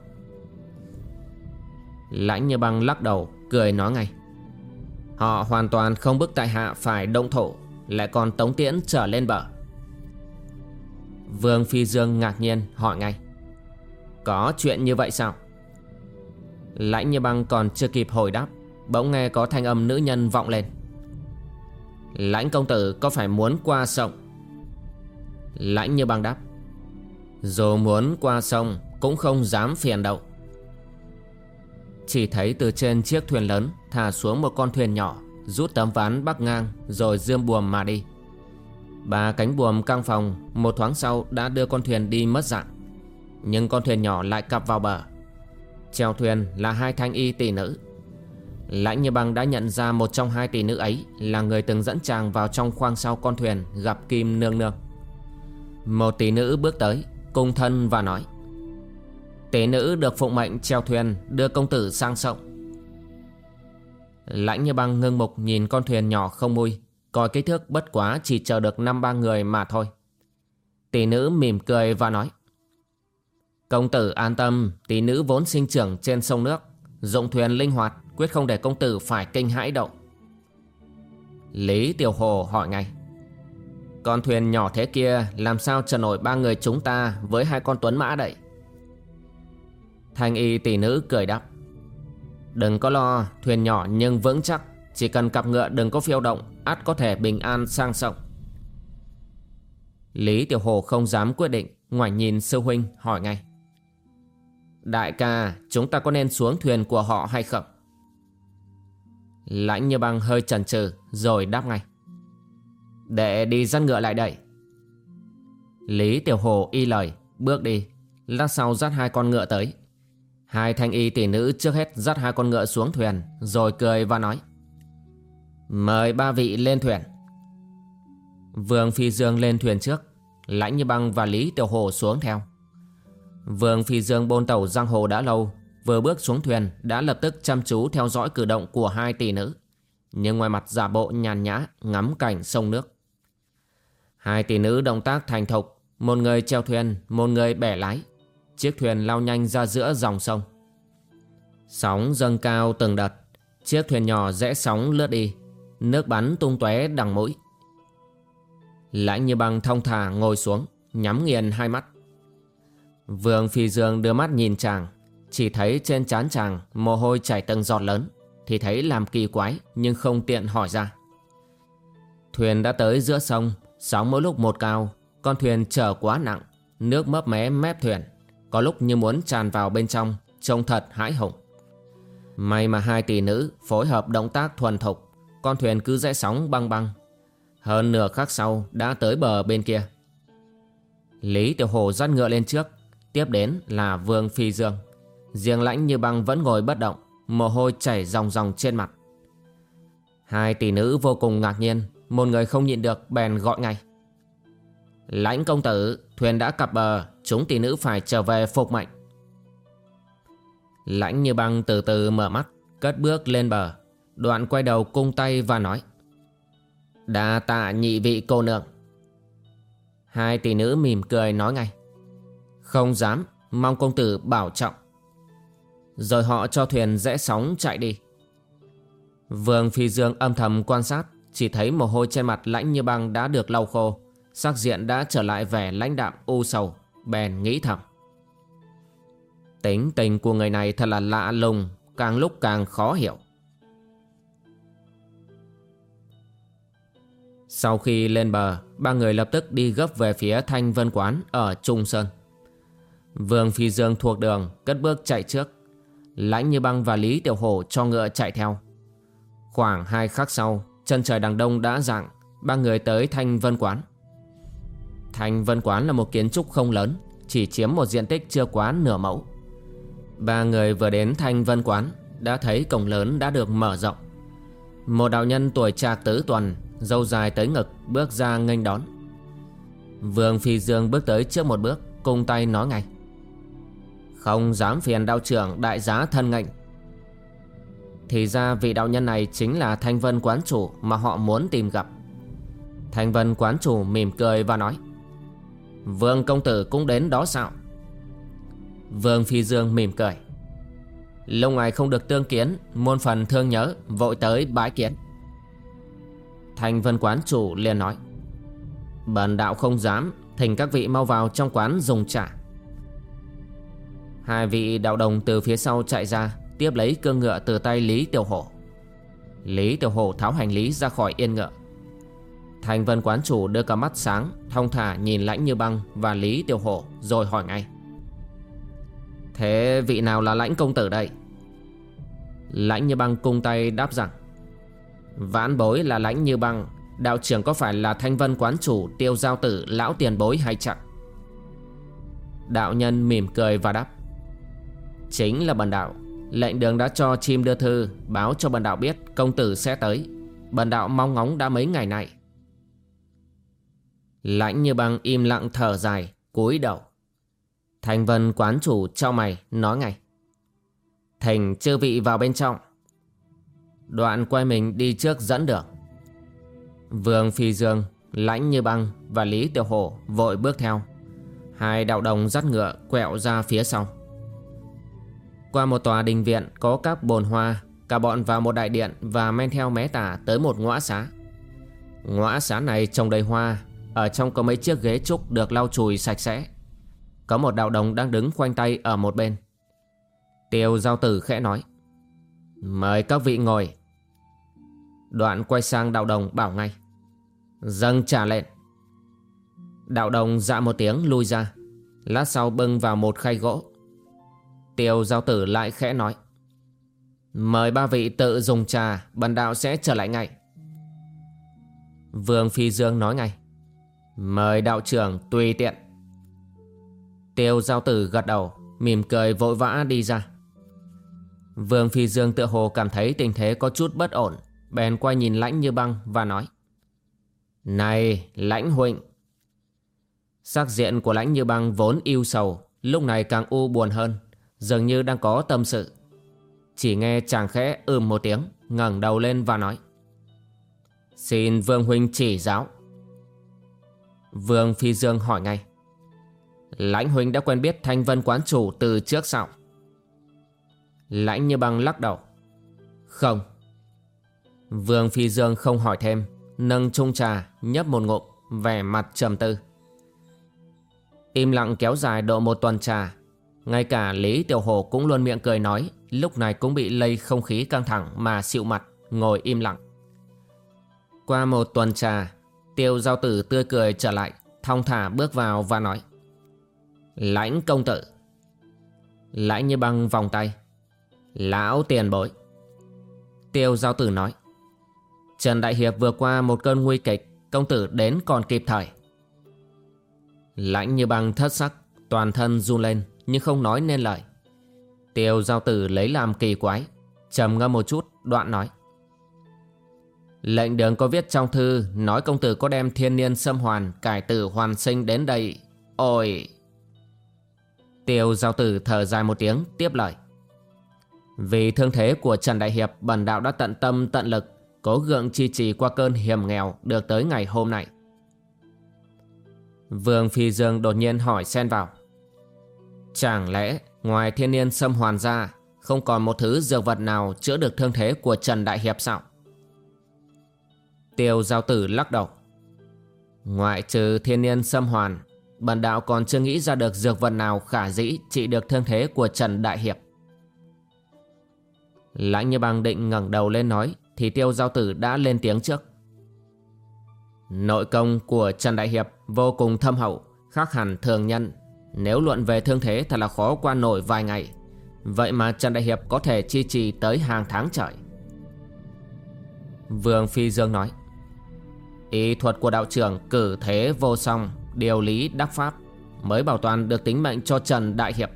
Lãnh như băng lắc đầu, Cười nói ngay. Họ hoàn toàn không bức tại hạ phải động thổ Lại còn tống tiễn trở lên bờ. Vương Phi Dương ngạc nhiên hỏi ngay. Có chuyện như vậy sao? Lãnh như băng còn chưa kịp hồi đáp, Bỗng nghe có thanh âm nữ nhân vọng lên. Lãnh công tử có phải muốn qua sông? Lãnh như băng đáp, Dù muốn qua sông Cũng không dám phiền đâu. Chỉ thấy từ trên chiếc thuyền lớn Thả xuống một con thuyền nhỏ, Rút tấm ván bắc ngang Rồi dương buồm mà đi. Ba cánh buồm căng phòng Một thoáng sau đã đưa con thuyền đi mất dạng, Nhưng con thuyền nhỏ lại cặp vào bờ. Treo thuyền là hai thanh y tỷ nữ Lãnh như băng đã nhận ra một trong hai tỷ nữ ấy Là người từng dẫn chàng vào trong khoang sau con thuyền Gặp Kim Nương Nương. Một tỷ nữ bước tới, Cung thân và nói, Tỷ nữ được phụng mệnh treo thuyền Đưa công tử sang sông. Lãnh như băng ngưng mục nhìn con thuyền nhỏ không mui Coi kích thước bất quá chỉ chờ được năm ba người mà thôi. Tỷ nữ mỉm cười và nói, Công tử an tâm, Tỷ nữ vốn sinh trưởng trên sông nước, Dụng thuyền linh hoạt Quyết không để công tử phải kinh hãi động Lý Tiểu Hồ hỏi ngay, Con thuyền nhỏ thế kia, Làm sao trở nổi ba người chúng ta Với hai con tuấn mã đậy? Thanh y tỷ nữ cười đáp, Đừng có lo, Thuyền nhỏ nhưng vững chắc, Chỉ cần cặp ngựa đừng có phiêu động, ắt có thể bình an sang sông. Lý Tiểu Hồ không dám quyết định ngoài nhìn sư huynh hỏi ngay, Đại ca, Chúng ta có nên xuống thuyền của họ hay không? Lãnh như băng hơi chần chừ Rồi đáp ngay. Để đi dắt ngựa lại đây. Lý Tiểu Hồ y lời, Bước đi. Lát sau dắt hai con ngựa tới. Hai thanh y tỷ nữ trước hết dắt hai con ngựa xuống thuyền, Rồi cười và nói. Mời ba vị lên thuyền. Vương Phi Dương lên thuyền trước, Lãnh như băng và Lý Tiểu Hồ xuống theo. Vương Phi Dương bôn tàu giang hồ đã lâu Vừa bước xuống thuyền đã lập tức chăm chú theo dõi cử động của hai tỷ nữ. Nhưng ngoài mặt giả bộ nhàn nhã ngắm cảnh sông nước. Hai tỷ nữ động tác thành thục Một người treo thuyền, một người bẻ lái. Chiếc thuyền lao nhanh ra giữa dòng sông. Sóng dâng cao từng đợt Chiếc thuyền nhỏ rẽ sóng lướt đi Nước bắn tung tóe đằng mũi. Lãnh như băng thông thả ngồi xuống Nhắm nghiền hai mắt. Vương Phi Dương đưa mắt nhìn chàng. Chỉ thấy trên trán chàng Mồ hôi chảy từng giọt lớn, Thì thấy làm kỳ quái Nhưng không tiện hỏi ra. Thuyền đã tới giữa sông, Sóng mỗi lúc một cao, Con thuyền chở quá nặng, Nước mấp mé mép thuyền, Có lúc như muốn tràn vào bên trong, Trông thật hãi hùng. May mà hai tỷ nữ phối hợp động tác thuần thục, Con thuyền cứ rẽ sóng băng băng. Hơn nửa khắc sau đã tới bờ bên kia. Lý Tiểu Hồ dắt ngựa lên trước, Tiếp đến là Vương Phi Dương. Riêng lãnh như băng vẫn ngồi bất động, Mồ hôi chảy ròng ròng trên mặt. Hai tỷ nữ vô cùng ngạc nhiên, Một người không nhịn được bèn gọi ngay. Lãnh công tử, Thuyền đã cập bờ, Chúng tỷ nữ phải trở về phục mệnh. Lãnh như băng từ từ mở mắt, Cất bước lên bờ, Đoạn quay đầu cung tay và nói, Đa tạ nhị vị cô nương. Hai tỷ nữ mỉm cười nói ngay, Không dám, Mong công tử bảo trọng. Rồi họ cho thuyền rẽ sóng chạy đi. Vương Phi Dương âm thầm quan sát, Chỉ thấy mồ hôi trên mặt lãnh như băng đã được lau khô. Sắc diện đã trở lại vẻ lãnh đạm, u sầu, Bèn nghĩ thầm. Tính tình của người này thật là lạ lùng, Càng lúc càng khó hiểu. Sau khi lên bờ, Ba người lập tức đi gấp về phía Thanh Vân Quán Ở Trung Sơn. Vương Phi Dương thuộc đường, Cất bước chạy trước. Lãnh như băng và Lý Tiểu Hổ cho ngựa chạy theo. Khoảng hai khắc sau, Chân trời đằng đông đã dạng Ba người tới Thanh Vân Quán. Thanh Vân Quán là một kiến trúc không lớn, Chỉ chiếm một diện tích chưa quá nửa mẫu. Ba người vừa đến Thanh Vân Quán Đã thấy cổng lớn đã được mở rộng. Một đạo nhân tuổi trạc tứ tuần, Dâu dài tới ngực, bước ra nghênh đón. Vương Phi Dương bước tới trước một bước, Cung tay nói ngay. Không dám phiền đạo trưởng đại giá thân ngệnh Thì ra vị đạo nhân này chính là Thanh Vân Quán Chủ Mà họ muốn tìm gặp. Thanh Vân Quán Chủ mỉm cười và nói, Vương công tử cũng đến đó sao? Vương Phi Dương mỉm cười, Lâu ngày không được tương kiến Môn phần thương nhớ, Vội tới bái kiến. Thanh vân quán chủ liền nói, Bần đạo không dám, Thỉnh các vị mau vào trong quán dùng trả Hai vị đạo đồng từ phía sau chạy ra, Tiếp lấy cương ngựa từ tay Lý Tiểu Hổ. Lý Tiểu Hổ tháo hành lý ra khỏi yên ngựa. Thành vân quán chủ đưa cả mắt sáng, Thong thả nhìn lãnh như băng Và Lý Tiểu Hổ rồi hỏi ngay. Thế vị nào là lãnh công tử đây? Lãnh như băng cung tay đáp rằng, Vãn bối là lãnh như băng, Đạo trưởng có phải là thanh vân quán chủ Tiêu giao tử lão tiền bối hay chẳng Đạo nhân mỉm cười và đáp Chính là bần đạo. Lệnh đường đã cho chim đưa thư, Báo cho bần đạo biết công tử sẽ tới. Bần đạo mong ngóng đã mấy ngày nay. Lãnh như băng im lặng thở dài, cúi đầu. Thành vân quán chủ cho mày, nói ngay. Thành chư vị vào bên trong. Đoạn quay mình đi trước dẫn đường. Vương Phi Dương, Lãnh như băng và Lý Tiểu Hổ Vội bước theo. Hai đạo đồng dắt ngựa quẹo ra phía sau. Qua một tòa đình viện Có các bồn hoa, Cả bọn vào một đại điện Và men theo mé tả tới một ngõ xá. Ngõ xá này trồng đầy hoa, Ở trong có mấy chiếc ghế trúc Được lau chùi sạch sẽ. Có một đạo đồng đang đứng khoanh tay ở một bên. Tiêu giao tử khẽ nói, Mời các vị ngồi. Đoạn quay sang đạo đồng bảo ngay, Dâng trả lệnh Đạo đồng dạ một tiếng lui ra, Lát sau bưng vào một khay gỗ. Tiêu giao tử lại khẽ nói, Mời ba vị tự dùng trà, Bần đạo sẽ trở lại ngay. Vương Phi Dương nói ngay, Mời đạo trưởng tùy tiện. Tiêu giao tử gật đầu, Mỉm cười vội vã đi ra. Vương Phi Dương tựa hồ cảm thấy tình thế có chút bất ổn, Bèn quay nhìn lãnh như băng và nói, Này, lãnh huynh Sắc diện của lãnh như băng vốn yêu sầu, Lúc này càng u buồn hơn. Dường như đang có tâm sự. Chỉ nghe chàng khẽ ưm một tiếng, ngẩng đầu lên và nói. Xin Vương Huynh chỉ giáo. Vương Phi Dương hỏi ngay. Lãnh Huynh đã quen biết Thanh Vân Quán Chủ từ trước sao? Lãnh như băng lắc đầu. Không. Vương Phi Dương không hỏi thêm, Nâng chung trà, nhấp một ngụm, Vẻ mặt trầm tư. Im lặng kéo dài độ một tuần trà ngay cả Lý Tiểu Hồ cũng luôn miệng cười nói, Lúc này cũng bị lây không khí căng thẳng Mà xịu mặt, ngồi im lặng. Qua một tuần trà, Tiêu giao tử tươi cười trở lại, Thong thả bước vào và nói, Lãnh công tử, Lãnh như băng vòng tay, Lão tiền bối. Tiêu giao tử nói, Trần Đại Hiệp vừa qua một cơn nguy kịch, Công tử đến còn kịp thời. Lãnh như băng thất sắc, Toàn thân run lên. Nhưng không nói nên lời. Tiêu giao tử lấy làm kỳ quái, trầm ngâm một chút, đoạn nói. Lệnh đường có viết trong thư, Nói công tử có đem thiên niên xâm hoàn, Cải tử hoàn sinh đến đây. Ôi! Tiêu giao tử thở dài một tiếng, tiếp lời. Vì thương thế của Trần Đại Hiệp, Bần đạo đã tận tâm, tận lực, Cố gượng chi trì qua cơn hiểm nghèo Được tới ngày hôm nay. Vương Phi Dương đột nhiên hỏi xen vào. Chẳng lẽ ngoài thiên niên xâm hoàn ra Không còn một thứ dược vật nào Chữa được thương thế của Trần Đại Hiệp sao Tiêu giao tử lắc đầu Ngoại trừ thiên niên xâm hoàn Bần đạo còn chưa nghĩ ra được dược vật nào khả dĩ trị được thương thế của Trần Đại Hiệp. Lãnh như băng định ngẩng đầu lên nói thì tiêu giao tử đã lên tiếng trước. Nội công của Trần Đại Hiệp vô cùng thâm hậu, khác hẳn thường nhân. Nếu luận về thương thế thật là khó qua nổi vài ngày. Vậy mà Trần Đại Hiệp có thể chi trì tới hàng tháng trời. Vương Phi Dương nói. Ý thuật của đạo trưởng cử thế vô song điều lý đắc pháp mới bảo toàn được tính mệnh cho Trần Đại Hiệp.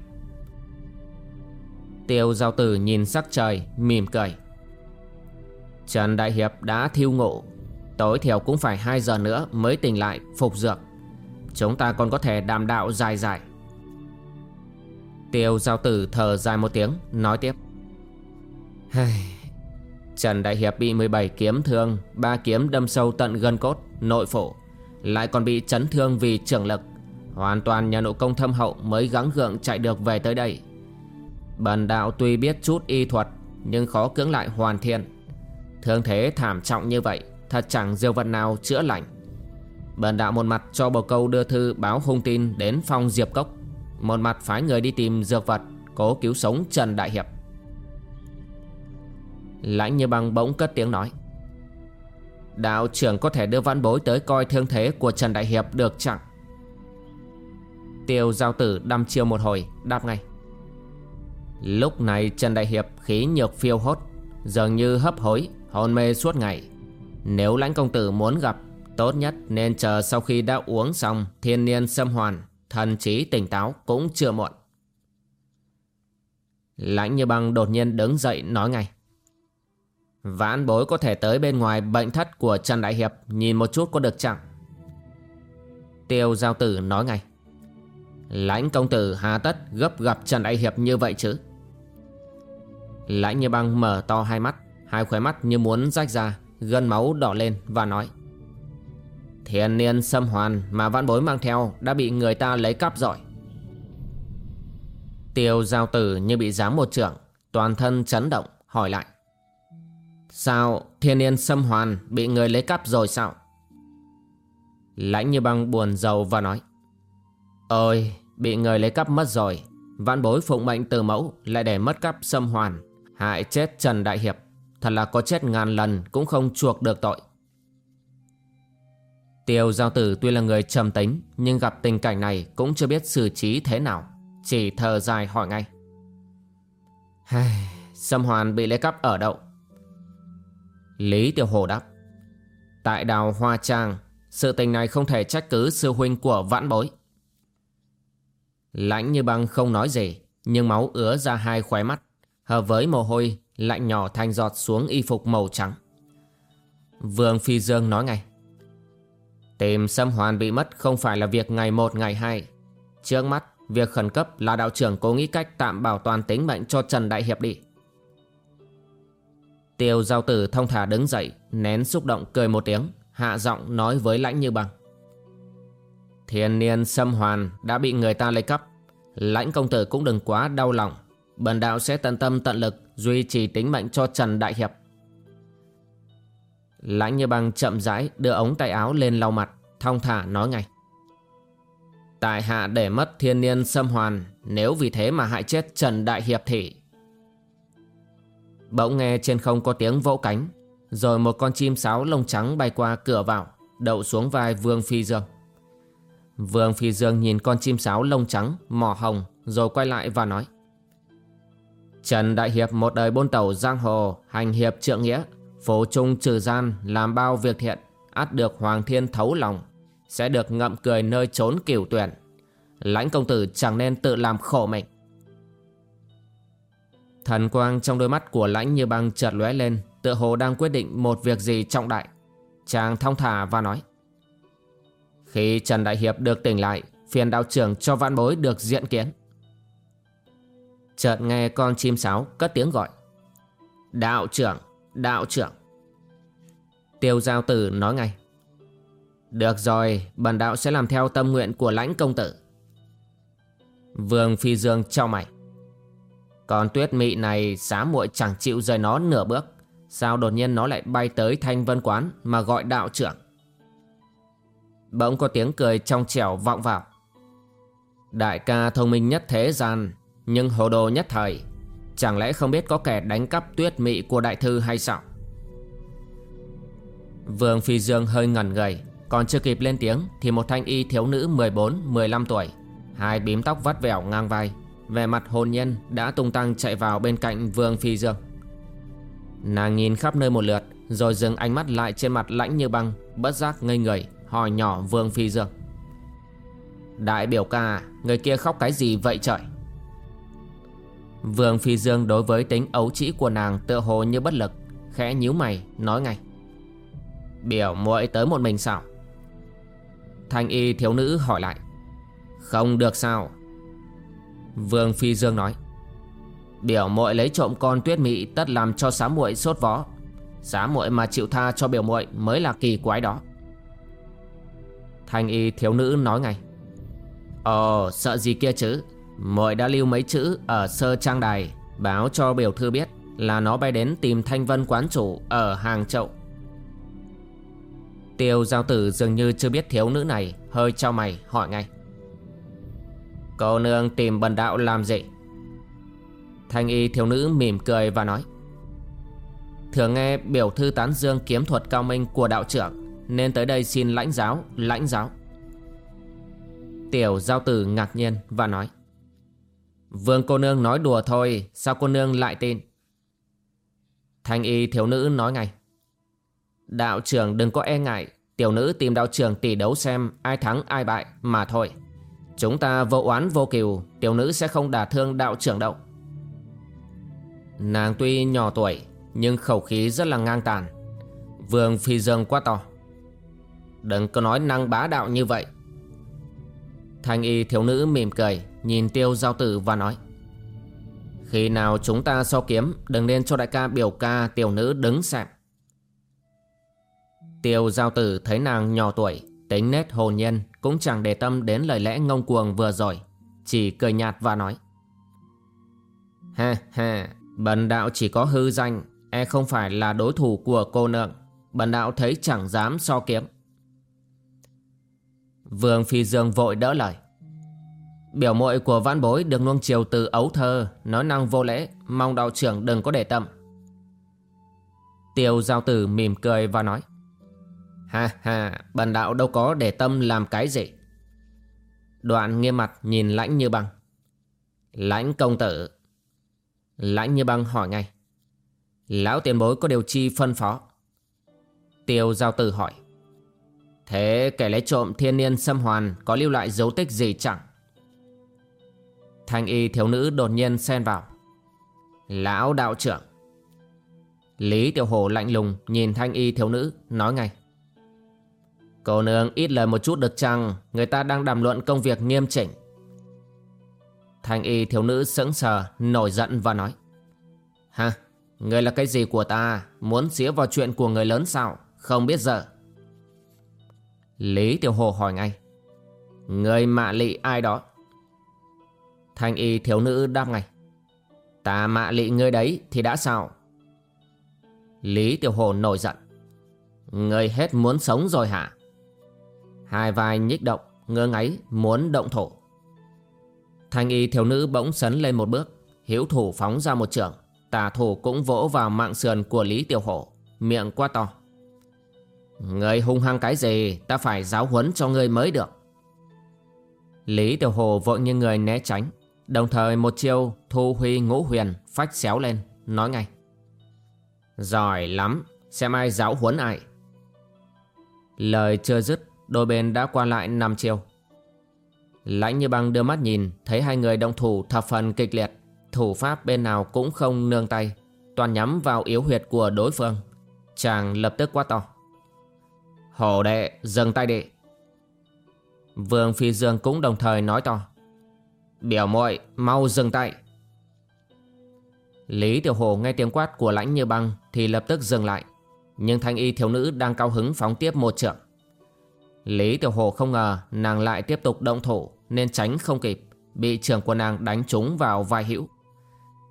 Tiêu giao tử nhìn sắc trời, mỉm cười. Trần Đại Hiệp đã thiêu ngộ, tối thiểu cũng phải 2 giờ nữa mới tỉnh lại phục dược. Chúng ta còn có thể đàm đạo dài dài. Tiêu giao tử thở dài một tiếng, nói tiếp. Trần Đại Hiệp bị 17 kiếm thương, ba kiếm đâm sâu tận gân cốt, nội phổ. Lại còn bị chấn thương vì trưởng lực Hoàn toàn nhờ nội công thâm hậu Mới gắng gượng chạy được về tới đây Bần đạo tuy biết chút y thuật Nhưng khó cưỡng lại hoàn thiện Thương thế thảm trọng như vậy Thật chẳng diêu vật nào chữa lành Bần đạo một mặt cho bầu câu đưa thư báo hung tin đến phong Diệp Cốc một mặt phái người đi tìm dược vật, Cố cứu sống Trần Đại Hiệp. Lãnh như băng bỗng cất tiếng nói. Đạo trưởng có thể đưa văn bối tới coi thương thế của Trần Đại Hiệp được chẳng? Tiêu giao tử đăm chiêu một hồi, Đáp ngay. Lúc này Trần Đại Hiệp khí nhược phiêu hốt, Dường như hấp hối, Hôn mê suốt ngày. Nếu lãnh công tử muốn gặp, Tốt nhất nên chờ sau khi đã uống xong Thiên niên xâm hoàn. Thần trí tỉnh táo cũng chưa muộn. Lãnh như băng đột nhiên đứng dậy nói ngay. Vãn bối có thể tới bên ngoài bệnh thất của Trần Đại Hiệp, Nhìn một chút có được chẳng Tiêu giao tử nói ngay. Lãnh công tử hà tất gấp gặp Trần Đại Hiệp như vậy chứ? Lãnh như băng mở to hai mắt, Hai khóe mắt như muốn rách ra, Gân máu đỏ lên và nói. Thiên niên xâm hoàn mà vãn bối mang theo Đã bị người ta lấy cắp rồi. Tiêu giao tử như bị giáng một trưởng Toàn thân chấn động hỏi lại. Sao thiên niên xâm hoàn bị người lấy cắp rồi sao? Lãnh như băng buồn giàu và nói. Ôi, bị người lấy cắp mất rồi Vãn bối phụng mệnh từ mẫu lại để mất cắp xâm hoàn Hại chết Trần Đại Hiệp. Thật là có chết ngàn lần cũng không chuộc được tội. Tiêu giao tử tuy là người trầm tính, Nhưng gặp tình cảnh này cũng chưa biết xử trí thế nào. Chỉ thở dài hỏi ngay. Xâm hoàn bị lấy cắp ở đâu? Lý Tiểu Hồ đáp. Tại đào Hoa Trang, Sự tình này không thể trách cứ sư huynh của vãn bối. Lãnh như băng không nói gì, Nhưng máu ứa ra hai khóe mắt, Hợp với mồ hôi Lạnh nhỏ thành giọt xuống y phục màu trắng. Vương Phi Dương nói ngay. Tìm xâm hoàn bị mất không phải là việc ngày một, ngày hai. Trước mắt, Việc khẩn cấp là đạo trưởng cố nghĩ cách tạm bảo toàn tính mệnh cho Trần Đại Hiệp đi. Tiêu giao tử thông thả đứng dậy, Nén xúc động cười một tiếng, Hạ giọng nói với lãnh như bằng. Thiên niên xâm hoàn Đã bị người ta lấy cắp. Lãnh công tử cũng đừng quá đau lòng. Bần đạo sẽ tận tâm tận lực Duy trì tính mệnh cho Trần Đại Hiệp. Lãnh như băng chậm rãi Đưa ống tay áo lên lau mặt, Thong thả nói ngay. Tại hạ để mất thiên niên xâm hoàn, Nếu vì thế mà hại chết Trần Đại Hiệp thì. Bỗng nghe trên không có tiếng vỗ cánh, Rồi một con chim sáo lông trắng bay qua cửa vào, Đậu xuống vai Vương Phi Dương. Vương Phi Dương nhìn con chim sáo lông trắng, Mỏ hồng, Rồi quay lại và nói. Trần Đại Hiệp một đời bôn tàu giang hồ, Hành hiệp trượng nghĩa phổ trung trừ gian Làm bao việc thiện ắt được Hoàng Thiên thấu lòng Sẽ được ngậm cười nơi trốn cửu tuyển. Lãnh công tử chẳng nên tự làm khổ mình. Thần quang trong đôi mắt của lãnh như băng chợt lóe lên Tựa hồ đang quyết định một việc gì trọng đại. Chàng thong thả và nói Khi Trần Đại Hiệp được tỉnh lại Phiền đạo trưởng cho vãn bối được diện kiến. Chợt nghe con chim sáo cất tiếng gọi Đạo trưởng, đạo trưởng. Tiêu giao tử nói ngay. Được rồi, bần đạo sẽ làm theo tâm nguyện của lãnh công tử. Vương Phi Dương trao mày. Còn tuyết mị này xá muội chẳng chịu rời nó nửa bước. Sao đột nhiên nó lại bay tới thanh vân quán mà gọi đạo trưởng? Bỗng có tiếng cười trong trẻo vọng vào. Đại ca thông minh nhất thế gian Nhưng hồ đồ nhất thời. Chẳng lẽ không biết có kẻ đánh cắp tuyết mị của đại thư hay sao? Vương Phi Dương hơi ngẩn người, Còn chưa kịp lên tiếng Thì một thanh y thiếu nữ 14-15 tuổi, Hai bím tóc vắt vẻo ngang vai Về mặt hồn nhân đã tung tăng chạy vào bên cạnh Vương Phi Dương. Nàng nhìn khắp nơi một lượt, Rồi dừng ánh mắt lại trên mặt lãnh như băng, Bất giác ngây người, Hỏi nhỏ Vương Phi Dương. Đại biểu ca, Người kia khóc cái gì vậy trời? Vương Phi Dương đối với tính ấu trĩ của nàng tựa hồ như bất lực, Khẽ nhíu mày, nói ngay. Biểu muội tới một mình sao? Thanh y thiếu nữ hỏi lại. Không được sao? Vương Phi Dương nói. Biểu muội lấy trộm con tuyết mị tất làm cho xá muội sốt vó. Xá muội mà chịu tha cho biểu muội mới là kỳ quái đó. Thanh y thiếu nữ nói ngay. Ồ, sợ gì kia chứ? Muội đã lưu mấy chữ ở sơ trang đài Báo cho biểu thư biết Là nó bay đến tìm thanh vân quán chủ Ở hàng chậu. Tiêu giao tử dường như chưa biết thiếu nữ này Hơi trao mày hỏi ngay. Cô nương tìm bần đạo làm gì? Thanh y thiếu nữ mỉm cười và nói. Thường nghe biểu thư tán dương kiếm thuật cao minh của đạo trưởng Nên tới đây xin lãnh giáo, lãnh giáo. Tiểu giao tử ngạc nhiên và nói. Vương cô nương nói đùa thôi, Sao cô nương lại tin? Thanh y thiếu nữ nói ngay. Đạo trưởng đừng có e ngại, Tiểu nữ tìm đạo trưởng tỷ đấu xem Ai thắng ai bại mà thôi. Chúng ta vô oán vô kiều, Tiểu nữ sẽ không đả thương đạo trưởng đâu. Nàng tuy nhỏ tuổi, Nhưng khẩu khí rất là ngang tàn. Vương phi dương quá to. Đừng có nói năng bá đạo như vậy. Thanh y thiếu nữ mỉm cười, Nhìn tiêu giao tử và nói, Khi nào chúng ta so kiếm, Đừng nên cho đại ca biểu ca tiểu nữ đứng xem. Tiêu giao tử thấy nàng nhỏ tuổi, Tính nết hồn nhân Cũng chẳng để tâm đến lời lẽ ngông cuồng vừa rồi, Chỉ cười nhạt và nói Ha ha Bần đạo chỉ có hư danh E không phải là đối thủ của cô nương Bần đạo thấy chẳng dám so kiếm. Vương Phi Dương vội đỡ lời. Biểu muội của văn bối được nuông chiều từ ấu thơ, Nói năng vô lễ, Mong đạo trưởng đừng có để tâm. Tiêu giao tử mỉm cười và nói, Ha ha, Bần đạo đâu có để tâm làm cái gì. Đoạn nghiêm mặt nhìn lãnh như băng. Lãnh công tử. Lãnh như băng hỏi ngay, Lão tiền bối có điều chi phân phó? Tiêu giao tử hỏi Thế kẻ lấy trộm thiên niên xâm hoàn Có lưu lại dấu tích gì chẳng? Thanh y thiếu nữ đột nhiên xen vào. Lão đạo trưởng. Lý tiểu hồ lạnh lùng Nhìn thanh y thiếu nữ, nói ngay. Cô nương ít lời một chút được chăng? Người ta đang đàm luận công việc nghiêm chỉnh. Thanh y thiếu nữ sững sờ, Nổi giận và nói. Ha Người là cái gì của ta? Muốn xía vào chuyện của người lớn sao? Không biết giờ. Lý Tiểu Hồ hỏi ngay, Người mạ lị ai đó? Thanh y thiếu nữ đáp ngay, Ta mạ lị ngươi đấy thì đã sao? Lý Tiểu Hồ nổi giận Ngươi hết muốn sống rồi hả? Hai vai nhích động, Ngơ ngáy, muốn động thổ. Thanh y thiếu nữ bỗng sấn lên một bước Hiếu thủ phóng ra một trường. Tà thủ cũng vỗ vào mạng sườn của Lý Tiểu Hổ Miệng quá to Người hung hăng cái gì, Ta phải giáo huấn cho ngươi mới được. Lý Tiểu Hồ vội như người né tránh, Đồng thời một chiêu thu huy ngũ huyền Phách xéo lên, Nói ngay. Giỏi lắm, Xem ai giáo huấn ai. Lời chưa dứt, Đôi bên đã qua lại năm chiêu. Lãnh như băng đưa mắt nhìn, Thấy hai người động thủ thập phần kịch liệt, Thủ pháp bên nào cũng không nương tay, Toàn nhắm vào yếu huyệt của đối phương. Chàng lập tức quát to. Hổ đệ dừng tay đệ Vương Phi Dương cũng đồng thời nói to Biểu muội mau dừng tay Lý Tiểu Hồ nghe tiếng quát của lãnh như băng thì lập tức dừng lại. Nhưng thanh y thiếu nữ đang cao hứng phóng tiếp một trượng. Lý Tiểu Hồ không ngờ nàng lại tiếp tục động thủ nên tránh không kịp, bị trưởng của nàng đánh trúng vào vai hữu.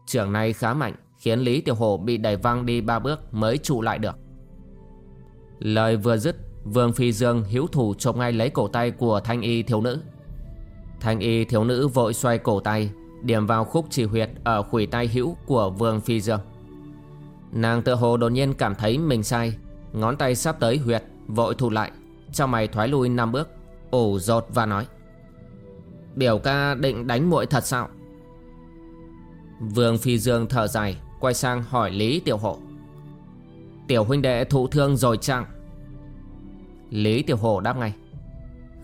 Trưởng này khá mạnh khiến Lý Tiểu Hồ bị đẩy văng đi ba bước mới trụ lại được. Lời vừa dứt, Vương Phi Dương hữu thủ chộp ngay lấy cổ tay của thanh y thiếu nữ. Thanh y thiếu nữ vội xoay cổ tay, điểm vào khúc chỉ huyệt ở khủy tay hữu của Vương Phi Dương. Nàng tự hồ đột nhiên cảm thấy mình sai, ngón tay sắp tới huyệt, vội thụt lại, trong mày thoái lui năm bước, ổ rột và nói. Biểu ca định đánh muội thật sao? Vương Phi Dương thở dài, quay sang hỏi Lý Tiểu Hộ. Tiểu huynh đệ thụ thương rồi chăng? Lý Tiểu Hổ đáp ngay.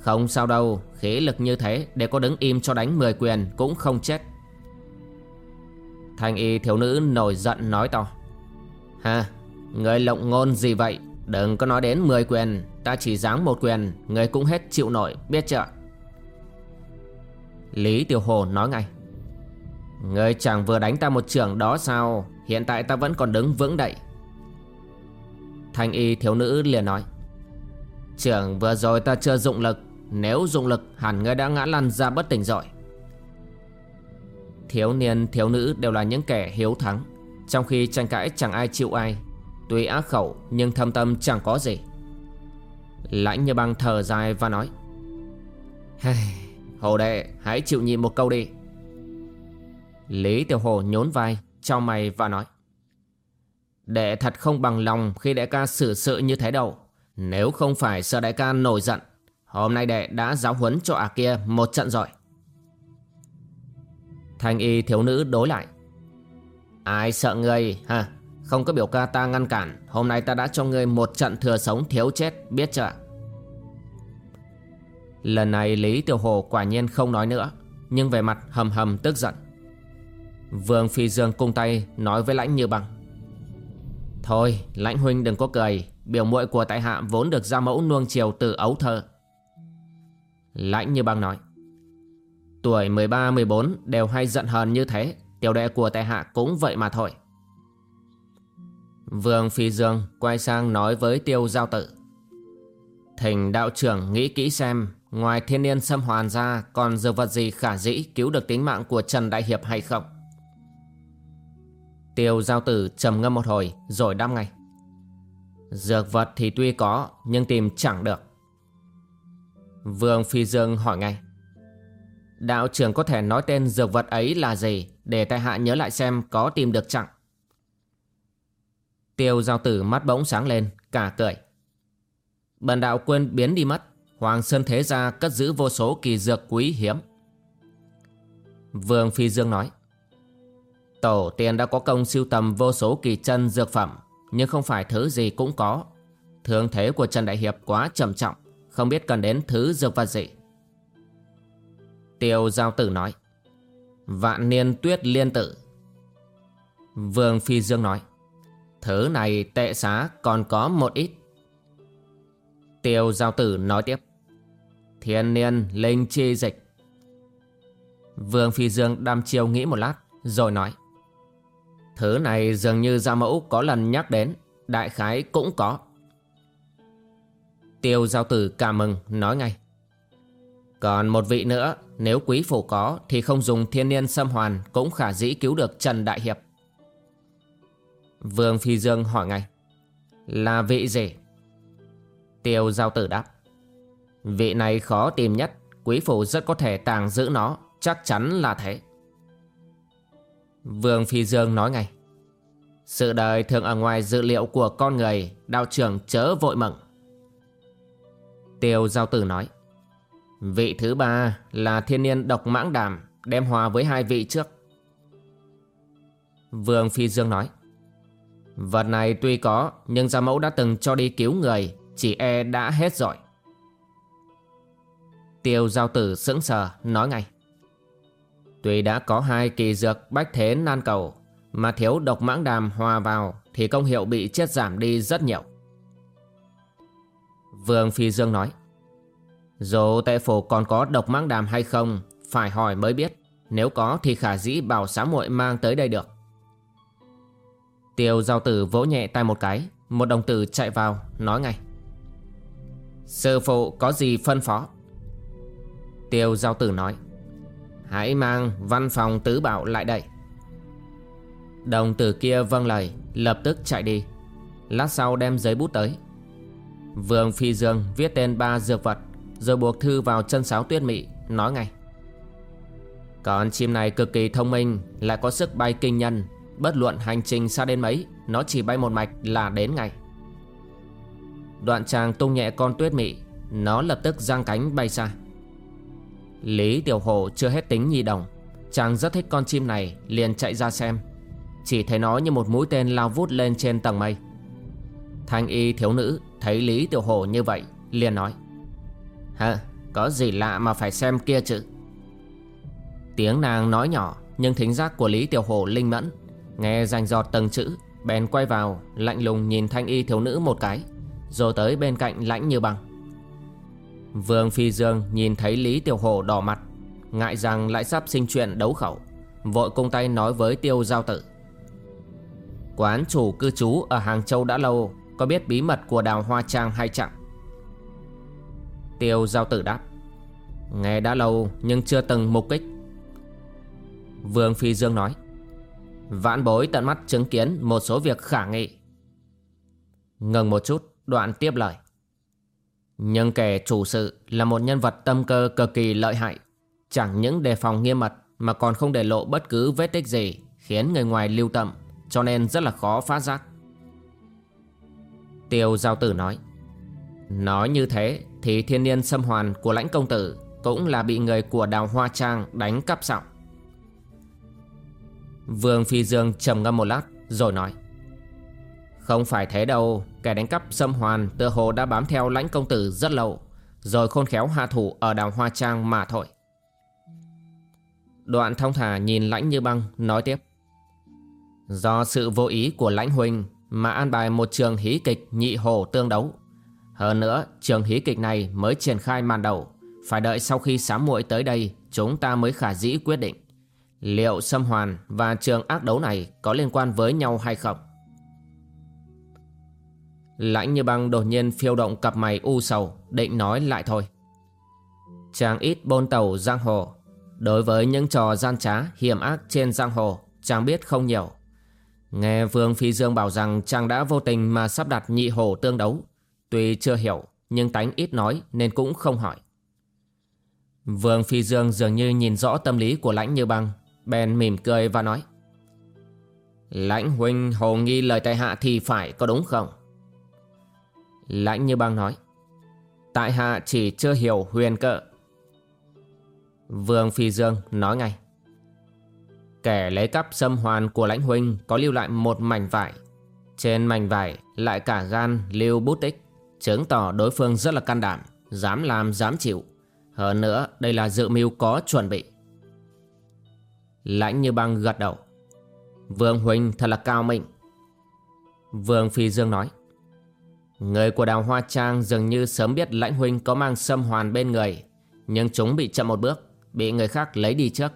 Không sao đâu, Khí lực như thế để có đứng im cho đánh 10 quyền Cũng không chết. Thanh y thiếu nữ nổi giận nói to. Ha, Người lộng ngôn gì vậy? Đừng có nói đến 10 quyền, Ta chỉ giáng một quyền, Người cũng hết chịu nổi, biết chưa? Lý Tiểu Hồ nói ngay. Người chẳng vừa đánh ta một trường đó sao? Hiện tại ta vẫn còn đứng vững đậy. Thanh y thiếu nữ liền nói. Trưởng vừa rồi ta chưa dụng lực. Nếu dụng lực, hẳn ngươi đã ngã lăn ra bất tỉnh rồi. Thiếu niên, thiếu nữ đều là những kẻ hiếu thắng. Trong khi tranh cãi chẳng ai chịu ai. Tuy ác khẩu, nhưng thâm tâm chẳng có gì. Lãnh như băng thở dài và nói Hồ đệ, hãy chịu nhịn một câu đi. Lý Tiểu Hồ nhốn vai Cho mày và nói, Đệ thật không bằng lòng khi đệ ca xử sự như thế đâu nếu không phải sợ đại ca nổi giận, Hôm nay đệ đã giáo huấn cho ả kia một trận rồi. Thanh y thiếu nữ đối lại. Ai sợ ngươi, ha? Không có biểu ca ta ngăn cản, Hôm nay ta đã cho ngươi một trận thừa sống thiếu chết, Biết chưa? Lần này Lý Tiểu Hồ quả nhiên không nói nữa, Nhưng về mặt hầm hầm tức giận. Vương Phi Dương cung tay nói với lãnh như bằng Thôi, lãnh huynh đừng có cười Biểu muội của tại hạ vốn được ra mẫu nuông chiều từ ấu thơ. Lãnh như băng nói, Tuổi 13-14 đều hay giận hờn như thế, Tiểu đệ của tại hạ cũng vậy mà thôi. Vương Phi Dương quay sang nói với tiêu giao tử Thỉnh đạo trưởng nghĩ kỹ xem, Ngoài thiên niên xâm hoàn ra Còn dược vật gì khả dĩ cứu được tính mạng của Trần Đại Hiệp hay không? Tiêu giao tử trầm ngâm một hồi Rồi đáp ngay Dược vật thì tuy có, Nhưng tìm chẳng được. Vương Phi Dương hỏi ngay. Đạo trưởng có thể nói tên dược vật ấy là gì, Để tai hạ nhớ lại xem có tìm được chẳng? Tiêu giao tử mắt bỗng sáng lên, Cả cười. Bần đạo quên biến đi mất, Hoàng Sơn Thế Gia cất giữ vô số kỳ dược quý hiếm. Vương Phi Dương nói. Tổ tiên đã có công siêu tầm vô số kỳ chân dược phẩm nhưng không phải thứ gì cũng có. Thương thế của Trần Đại Hiệp quá trầm trọng, không biết cần đến thứ dược vật gì. Tiêu Giao Tử nói, Vạn niên tuyết liên tử. Vương Phi Dương nói, Thứ này tệ xá còn có một ít. Tiêu Giao Tử nói tiếp, Thiên niên linh chi dịch. Vương Phi Dương đăm chiêu nghĩ một lát, rồi nói, Thứ này dường như gia mẫu có lần nhắc đến, Đại khái cũng có. Tiêu giao tử cảm mừng, nói ngay. Còn một vị nữa, Nếu quý phủ có Thì không dùng thiên niên xâm hoàn Cũng khả dĩ cứu được Trần Đại Hiệp. Vương Phi Dương hỏi ngay. Là vị gì? Tiêu giao tử đáp. Vị này khó tìm nhất, Quý phủ rất có thể tàng giữ nó, Chắc chắn là thế. Vương Phi Dương nói ngay. Sự đời thường ở ngoài dự liệu của con người, Đạo trưởng chớ vội mừng Tiêu Giao Tử nói, Vị thứ ba là thiên niên độc mãng đàm, Đem hòa với hai vị trước. Vương Phi Dương nói, Vật này tuy có, Nhưng gia mẫu đã từng cho đi cứu người, Chỉ e đã hết rồi. Tiêu Giao Tử sững sờ, nói ngay Tuy đã có hai kỳ dược bách thế nan cầu, Mà thiếu độc mãng đàm hòa vào Thì công hiệu bị chết giảm đi rất nhiều. Vương Phi Dương nói, Dù tệ phủ còn có độc mãng đàm hay không, Phải hỏi mới biết. Nếu có thì khả dĩ bảo sáng muội mang tới đây được. Tiêu giao tử vỗ nhẹ tay một cái, Một đồng tử chạy vào, nói ngay, Sư phụ có gì phân phó? Tiêu giao tử nói Hãy mang văn phòng tứ bảo lại đây. Đồng tử kia vâng lời, Lập tức chạy đi. Lát sau đem giấy bút tới. Vương Phi Dương viết tên ba dược vật, Rồi buộc thư vào chân sáo tuyết mị, Nói ngay. Con chim này cực kỳ thông minh, Lại có sức bay kinh nhân. Bất luận hành trình xa đến mấy, Nó chỉ bay một mạch là đến ngay. Đoạn chàng tung nhẹ con tuyết mị, Nó lập tức giang cánh bay xa. Lý Tiểu Hổ chưa hết tính nhi đồng. Chàng rất thích con chim này, Liền chạy ra xem. Chỉ thấy nó như một mũi tên lao vút lên trên tầng mây. Thanh y thiếu nữ Thấy Lý Tiểu Hổ như vậy, Liền nói, Hả, có gì lạ mà phải xem kia chứ? Tiếng nàng nói nhỏ, Nhưng thính giác của Lý Tiểu Hổ linh mẫn. Nghe rành giọt từng chữ, Bèn quay vào, lạnh lùng nhìn thanh y thiếu nữ một cái, Rồi tới bên cạnh lãnh như băng. Vương Phi Dương nhìn thấy Lý Tiểu Hổ đỏ mặt, Ngại rằng lại sắp sinh chuyện đấu khẩu, Vội cung tay nói với Tiêu Giao Tử. Quán chủ cư trú ở Hàng Châu đã lâu, Có biết bí mật của đào hoa trang hay chẳng? Tiêu Giao Tử đáp. Nghe đã lâu nhưng chưa từng mục kích. Vương Phi Dương nói. Vãn bối tận mắt chứng kiến một số việc khả nghị Ngừng một chút, đoạn tiếp lời. Nhưng kẻ chủ sự là một nhân vật tâm cơ cực kỳ lợi hại. Chẳng những đề phòng nghiêm mật, mà còn không để lộ bất cứ vết tích gì, Khiến người ngoài lưu tâm, cho nên rất là khó phát giác. Tiêu Giao Tử nói Nói như thế thì thiên niên xâm hoàn của lãnh công tử Cũng là bị người của đào hoa trang đánh cắp sọng Vương Phi Dương trầm ngâm một lát, rồi nói không phải thế đâu, Kẻ đánh cắp xâm hoàn tựa hồ đã bám theo lãnh công tử rất lâu, Rồi khôn khéo hạ thủ ở đào hoa trang mà thôi. Đoạn thông thả nhìn lãnh như băng, nói tiếp. Do sự vô ý của lãnh huynh Mà an bài một trường hí kịch nhị hồ tương đấu. Hơn nữa, trường hí kịch này mới triển khai màn đầu. Phải đợi sau khi sám muội tới đây, Chúng ta mới khả dĩ quyết định Liệu xâm hoàn và trường ác đấu này Có liên quan với nhau hay không. Lãnh như băng đột nhiên phiêu động cặp mày u sầu Định nói lại thôi Chàng ít bôn tàu giang hồ Đối với những trò gian trá hiểm ác trên giang hồ Chàng biết không nhiều Nghe Vương Phi Dương bảo rằng chàng đã vô tình mà sắp đặt nhị hồ tương đấu. Tuy chưa hiểu, nhưng tánh ít nói nên cũng không hỏi. Vương Phi Dương dường như nhìn rõ tâm lý của lãnh như băng, bèn mỉm cười và nói. Lãnh huynh hồ nghi lời tại hạ thì phải có đúng không? Lãnh như băng nói. Tại hạ chỉ chưa hiểu huyền cỡ. Vương Phi Dương nói ngay. Kẻ lấy cắp xâm hoàn của lãnh huynh có lưu lại một mảnh vải. Trên mảnh vải lại cả gan lưu bút tích, chứng tỏ đối phương rất là can đảm, dám làm dám chịu. Hơn nữa đây là dự mưu có chuẩn bị. Lãnh như băng gật đầu. Vương huynh thật là cao mệnh. Vương Phi Dương nói. Người của đào Hoa Trang dường như sớm biết lãnh huynh có mang sâm hoàn bên người, nhưng chúng bị chậm một bước, bị người khác lấy đi trước.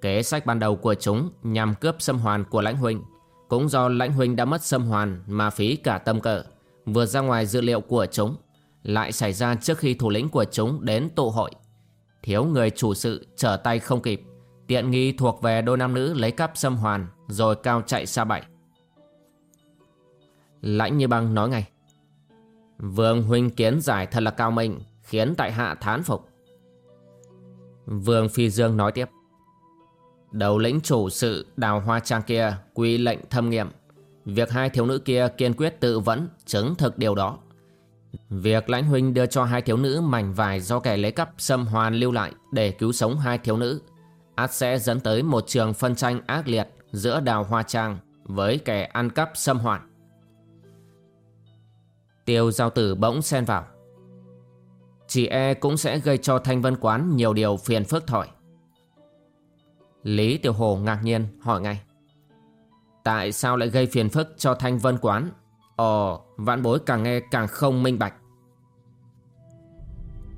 Kế sách ban đầu của chúng nhằm cướp sâm hoàn của lãnh huynh Cũng do lãnh huynh đã mất sâm hoàn mà phí cả tâm cỡ Vượt ra ngoài dữ liệu của chúng Lại xảy ra trước khi thủ lĩnh của chúng đến tụ hội Thiếu người chủ sự trở tay không kịp Tiện nghi thuộc về đôi nam nữ lấy cắp sâm hoàn Rồi cao chạy xa bậy Lãnh như băng nói ngay Vương huynh kiến giải thật là cao minh, Khiến tại hạ thán phục. Vương Phi Dương nói tiếp. Đầu lĩnh chủ sự đào hoa trang kia quy lệnh thâm nghiệm. Việc hai thiếu nữ kia kiên quyết tự vẫn, chứng thực điều đó. Việc lãnh huynh đưa cho hai thiếu nữ mảnh vải do kẻ lấy cắp xâm hoàn lưu lại để cứu sống hai thiếu nữ, át sẽ dẫn tới một trường phân tranh ác liệt giữa đào hoa trang với kẻ ăn cắp xâm hoàn. Tiêu giao tử bỗng xen vào. Chỉ e cũng sẽ gây cho thanh vân quán nhiều điều phiền phức thỏi. Lý Tiểu Hồ ngạc nhiên, hỏi ngay. Tại sao lại gây phiền phức cho Thanh Vân Quán? Ồ vạn bối càng nghe càng không minh bạch.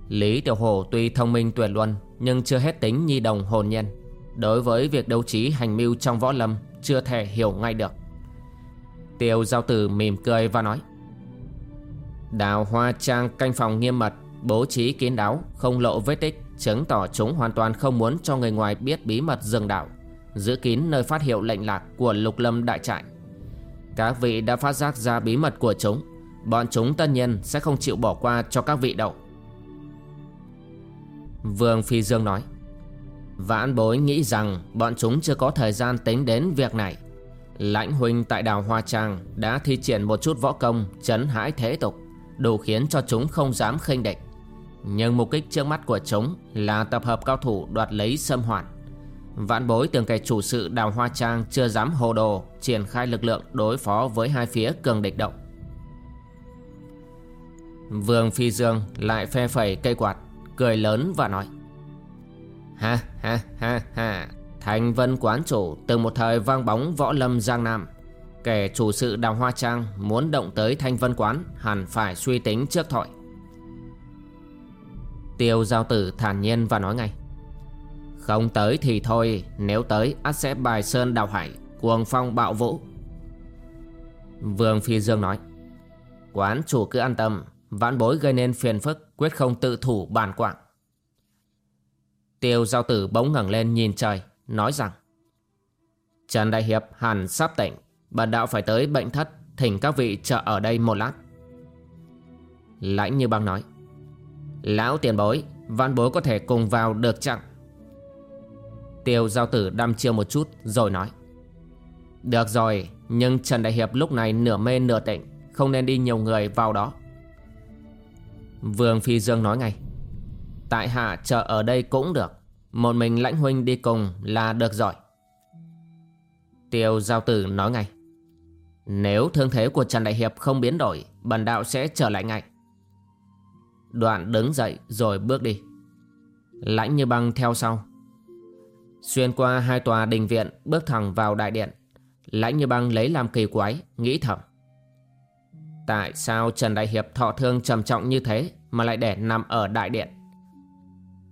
Lý Tiểu Hồ tuy thông minh tuyệt luân, Nhưng chưa hết tính nhi đồng hồn nhiên. Đối với việc đấu trí hành mưu trong võ lâm, Chưa thể hiểu ngay được. Tiêu giao tử mỉm cười và nói. Đào hoa trang canh phòng nghiêm mật, Bố trí kín đáo, Không lộ vết tích, Chứng tỏ chúng hoàn toàn không muốn cho người ngoài biết bí mật rừng đảo, Giữ kín nơi phát hiệu lệnh lạc của lục lâm đại trại. Các vị đã phát giác ra bí mật của chúng, Bọn chúng tất nhiên sẽ không chịu bỏ qua cho các vị đâu. Vương Phi Dương nói, Vãn bối nghĩ rằng bọn chúng chưa có thời gian tính đến việc này. Lãnh huynh tại đào Hoa Trang đã thi triển một chút võ công chấn hãi thế tục. Đủ khiến cho chúng không dám khinh địch. Nhưng mục đích trước mắt của chúng là tập hợp cao thủ đoạt lấy sâm hoàn. Vãn bối tường kẻ chủ sự đào Hoa Trang chưa dám hồ đồ Triển khai lực lượng đối phó với hai phía cường địch động. Vương Phi Dương lại phe phẩy cây quạt, Cười lớn và nói, Ha ha ha ha, Thành vân quán chủ từng một thời vang bóng võ lâm Giang Nam. Kẻ chủ sự đào hoa trang muốn động tới thanh vân quán Hẳn phải suy tính trước thọi. Tiêu giao tử thản nhiên và nói ngay, Không tới thì thôi, Nếu tới ắt sẽ bài sơn đào hải, Cuồng phong bạo vũ. Vương Phi Dương nói, Quán chủ cứ an tâm, Vãn bối gây nên phiền phức Quyết không tự thủ bàn quạng Tiêu giao tử bỗng ngẩng lên nhìn trời, Nói rằng, Trần Đại Hiệp hẳn sắp tỉnh Bản đạo phải tới bệnh thất, Thỉnh các vị chờ ở đây một lát. Lãnh như băng nói, Lão tiền bối, Văn bối có thể cùng vào được chăng? Tiêu giao tử đăm chiêu một chút, Rồi nói, Được rồi, Nhưng Trần Đại Hiệp lúc này nửa mê nửa tỉnh, Không nên đi nhiều người vào đó. Vương Phi Dương nói ngay, Tại hạ chờ ở đây cũng được, Một mình lãnh huynh đi cùng là được rồi. Tiêu giao tử nói ngay nếu thương thế của Trần Đại Hiệp không biến đổi, Bần đạo sẽ trở lại ngay. Đoạn đứng dậy rồi bước đi. Lãnh như băng theo sau. Xuyên qua hai tòa đình viện, Bước thẳng vào đại điện. Lãnh như băng lấy làm kỳ quái, Nghĩ thầm. Tại sao Trần Đại Hiệp thọ thương trầm trọng như thế Mà lại để nằm ở đại điện?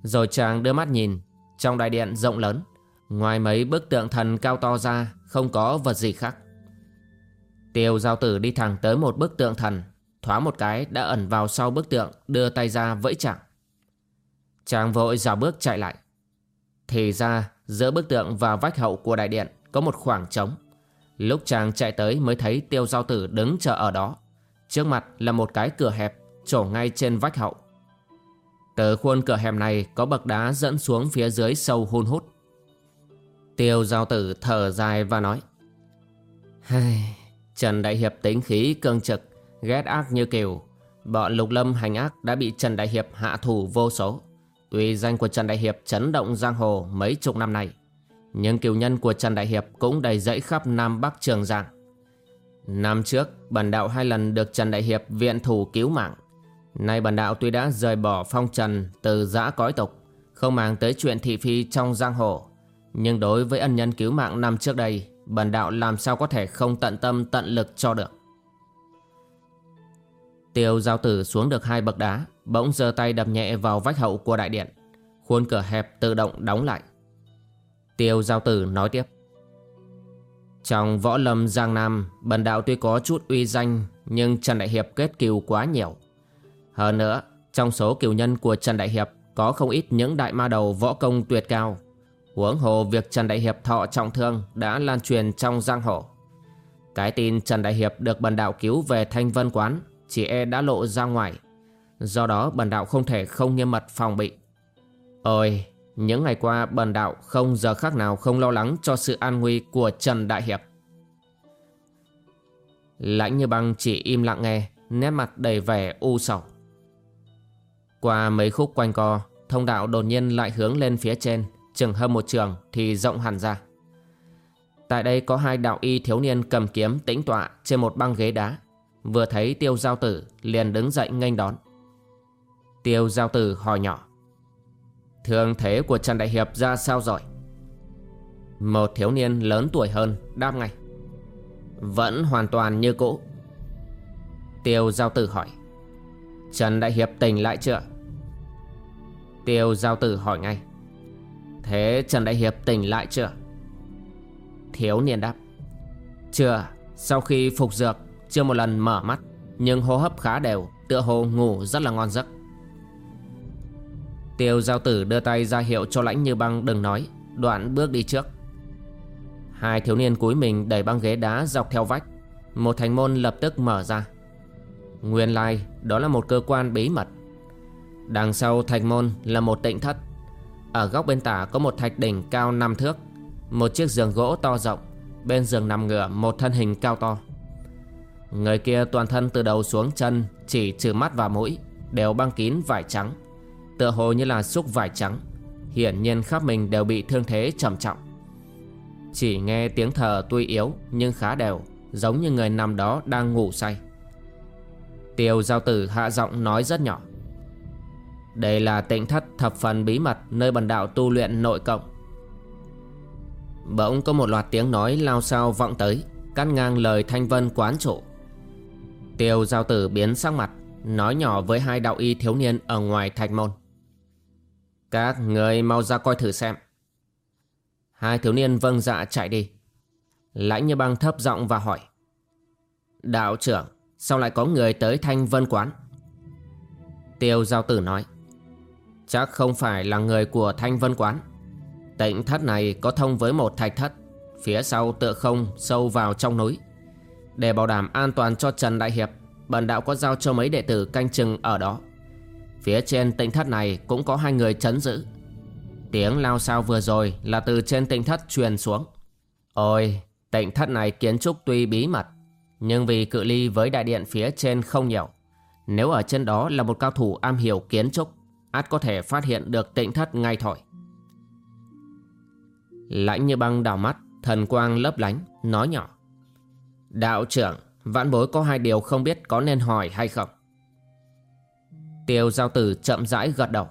Rồi chàng đưa mắt nhìn, Trong đại điện rộng lớn, Ngoài mấy bức tượng thần cao to ra, Không có vật gì khác. Tiêu giao tử đi thẳng tới một bức tượng thần Thoáng một cái đã ẩn vào sau bức tượng, Đưa tay ra vẫy chàng Chàng vội dào bước chạy lại. Thì ra, giữa bức tượng và vách hậu của đại điện Có một khoảng trống. Lúc chàng chạy tới mới thấy tiêu giao tử đứng chờ ở đó. Trước mặt là một cái cửa hẹp, Trổ ngay trên vách hậu. Từ khuôn cửa hẹp này Có bậc đá dẫn xuống phía dưới sâu hun hút. Tiêu giao tử thở dài và nói, Hây Trần Đại Hiệp tính khí cương trực Ghét ác như kiều Bọn lục lâm hành ác đã bị Trần Đại Hiệp hạ thủ vô số Tuy danh của Trần Đại Hiệp chấn động giang hồ mấy chục năm nay Nhưng kiều nhân của Trần Đại Hiệp cũng đầy dẫy khắp Nam Bắc Trường Giang Năm trước, bản đạo hai lần được Trần Đại Hiệp viện thủ cứu mạng. Nay bản đạo tuy đã rời bỏ phong trần từ giã cõi tục, không mang tới chuyện thị phi trong giang hồ. Nhưng đối với ân nhân cứu mạng năm trước đây, bần đạo làm sao có thể không tận tâm tận lực cho được. Tiêu giao tử xuống được hai bậc đá, bỗng giơ tay đập nhẹ vào vách hậu của đại điện. Khuôn cửa hẹp tự động đóng lại. Tiêu giao tử nói tiếp. Trong võ lâm Giang Nam, bần đạo tuy có chút uy danh nhưng Trần Đại Hiệp kết kiều quá nhiều. Hơn nữa, trong số kiều nhân của Trần Đại Hiệp có không ít những đại ma đầu võ công tuyệt cao. Huống hồ việc Trần Đại Hiệp thọ trọng thương đã lan truyền trong giang hồ. Cái tin Trần Đại Hiệp được bần đạo cứu về Thanh Vân Quán chỉ e đã lộ ra ngoài. Do đó bần đạo không thể không nghiêm mật phòng bị. Ôi, những ngày qua bần đạo không giờ khác nào không lo lắng cho sự an nguy của Trần Đại Hiệp. Lãnh như băng chỉ im lặng nghe, nét mặt đầy vẻ u sầu. Qua mấy khúc quanh co, thông đạo đột nhiên lại hướng lên phía trên, chừng hơn một trường thì rộng hẳn ra. Tại đây có hai đạo y thiếu niên cầm kiếm tĩnh tọa trên một băng ghế đá. Vừa thấy tiêu giao tử liền đứng dậy nghênh đón. Tiêu giao tử hỏi nhỏ. Thương thế của Trần Đại Hiệp ra sao rồi Một thiếu niên lớn tuổi hơn đáp ngay, Vẫn hoàn toàn như cũ Tiêu giao tử hỏi, Trần Đại Hiệp tỉnh lại chưa Tiêu giao tử hỏi ngay Thế Trần Đại Hiệp tỉnh lại chưa? Thiếu niên đáp. Chưa, Sau khi phục dược, Chưa một lần mở mắt, Nhưng hô hấp khá đều, Tựa hồ ngủ rất là ngon giấc. Tiêu giao tử đưa tay ra hiệu cho lãnh như băng đừng nói, Đoạn bước đi trước. Hai thiếu niên cúi mình đẩy băng ghế đá dọc theo vách. Một thành môn lập tức mở ra. Nguyên lai, đó là một cơ quan bí mật. Đằng sau thành môn là một tịnh thất. Ở góc bên tả có một thạch đỉnh cao 5 thước, Một chiếc giường gỗ to rộng, Bên giường nằm ngửa một thân hình cao to. Người kia toàn thân từ đầu xuống chân, Chỉ trừ mắt và mũi, Đều băng kín vải trắng, Tựa hồ như là xúc vải trắng, Hiển nhiên khắp mình đều bị thương thế trầm trọng. Chỉ nghe tiếng thở tuy yếu Nhưng khá đều, Giống như người nằm đó đang ngủ say. Tiêu giao tử hạ giọng nói rất nhỏ. Đây là tịnh thất thập phần bí mật Nơi bần đạo tu luyện nội cộng. Bỗng có một loạt tiếng nói lao sao vọng tới, Cắt ngang lời thanh vân quán trụ. Tiêu giao tử biến sắc mặt, Nói nhỏ với hai đạo y thiếu niên ở ngoài thạch môn. Các người mau ra coi thử xem. Hai thiếu niên vâng dạ chạy đi. Lãnh như băng thấp giọng và hỏi. Đạo trưởng, Sao lại có người tới thanh vân quán? Tiêu giao tử nói. Chắc không phải là người của thanh vân quán. Tịnh thất này có thông với một thạch thất Phía sau tựa không sâu vào trong núi. Để bảo đảm an toàn cho Trần Đại Hiệp Bần đạo có giao cho mấy đệ tử canh chừng ở đó. Phía trên tịnh thất này cũng có hai người chấn giữ. Tiếng lao sao vừa rồi là từ trên tịnh thất truyền xuống. Ôi, tịnh thất này kiến trúc tuy bí mật Nhưng vì cự ly với đại điện phía trên không nhiều. Nếu ở trên đó là một cao thủ am hiểu kiến trúc ắt có thể phát hiện được tịnh thất ngay thôi. Lãnh như băng đảo mắt, Thần quang lấp lánh, Nói nhỏ. Đạo trưởng, Vãn bối có hai điều không biết có nên hỏi hay không? Tiêu giao tử chậm rãi gật đầu.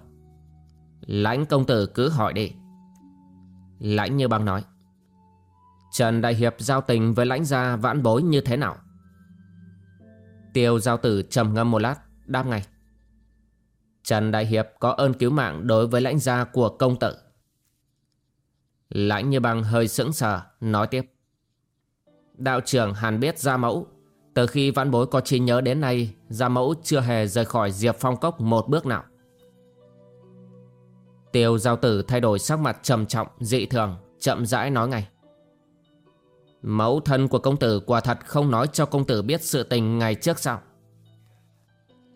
Lãnh công tử cứ hỏi đi. Lãnh như băng nói. Trần Đại Hiệp giao tình với lãnh gia vãn bối như thế nào? Tiêu giao tử trầm ngâm một lát, Đáp ngay. Trần Đại Hiệp có ơn cứu mạng đối với lãnh gia của công tử. Lãnh như băng hơi sững sờ, Nói tiếp. Đạo trưởng Hàn biết Gia Mẫu. Từ khi vãn bối có trí nhớ đến nay, Gia Mẫu chưa hề rời khỏi Diệp Phong Cốc một bước nào. Tiêu giao tử thay đổi sắc mặt trầm trọng, dị thường, Chậm rãi nói ngay. Mẫu thân của công tử quả thật không nói cho công tử biết sự tình ngày trước sao?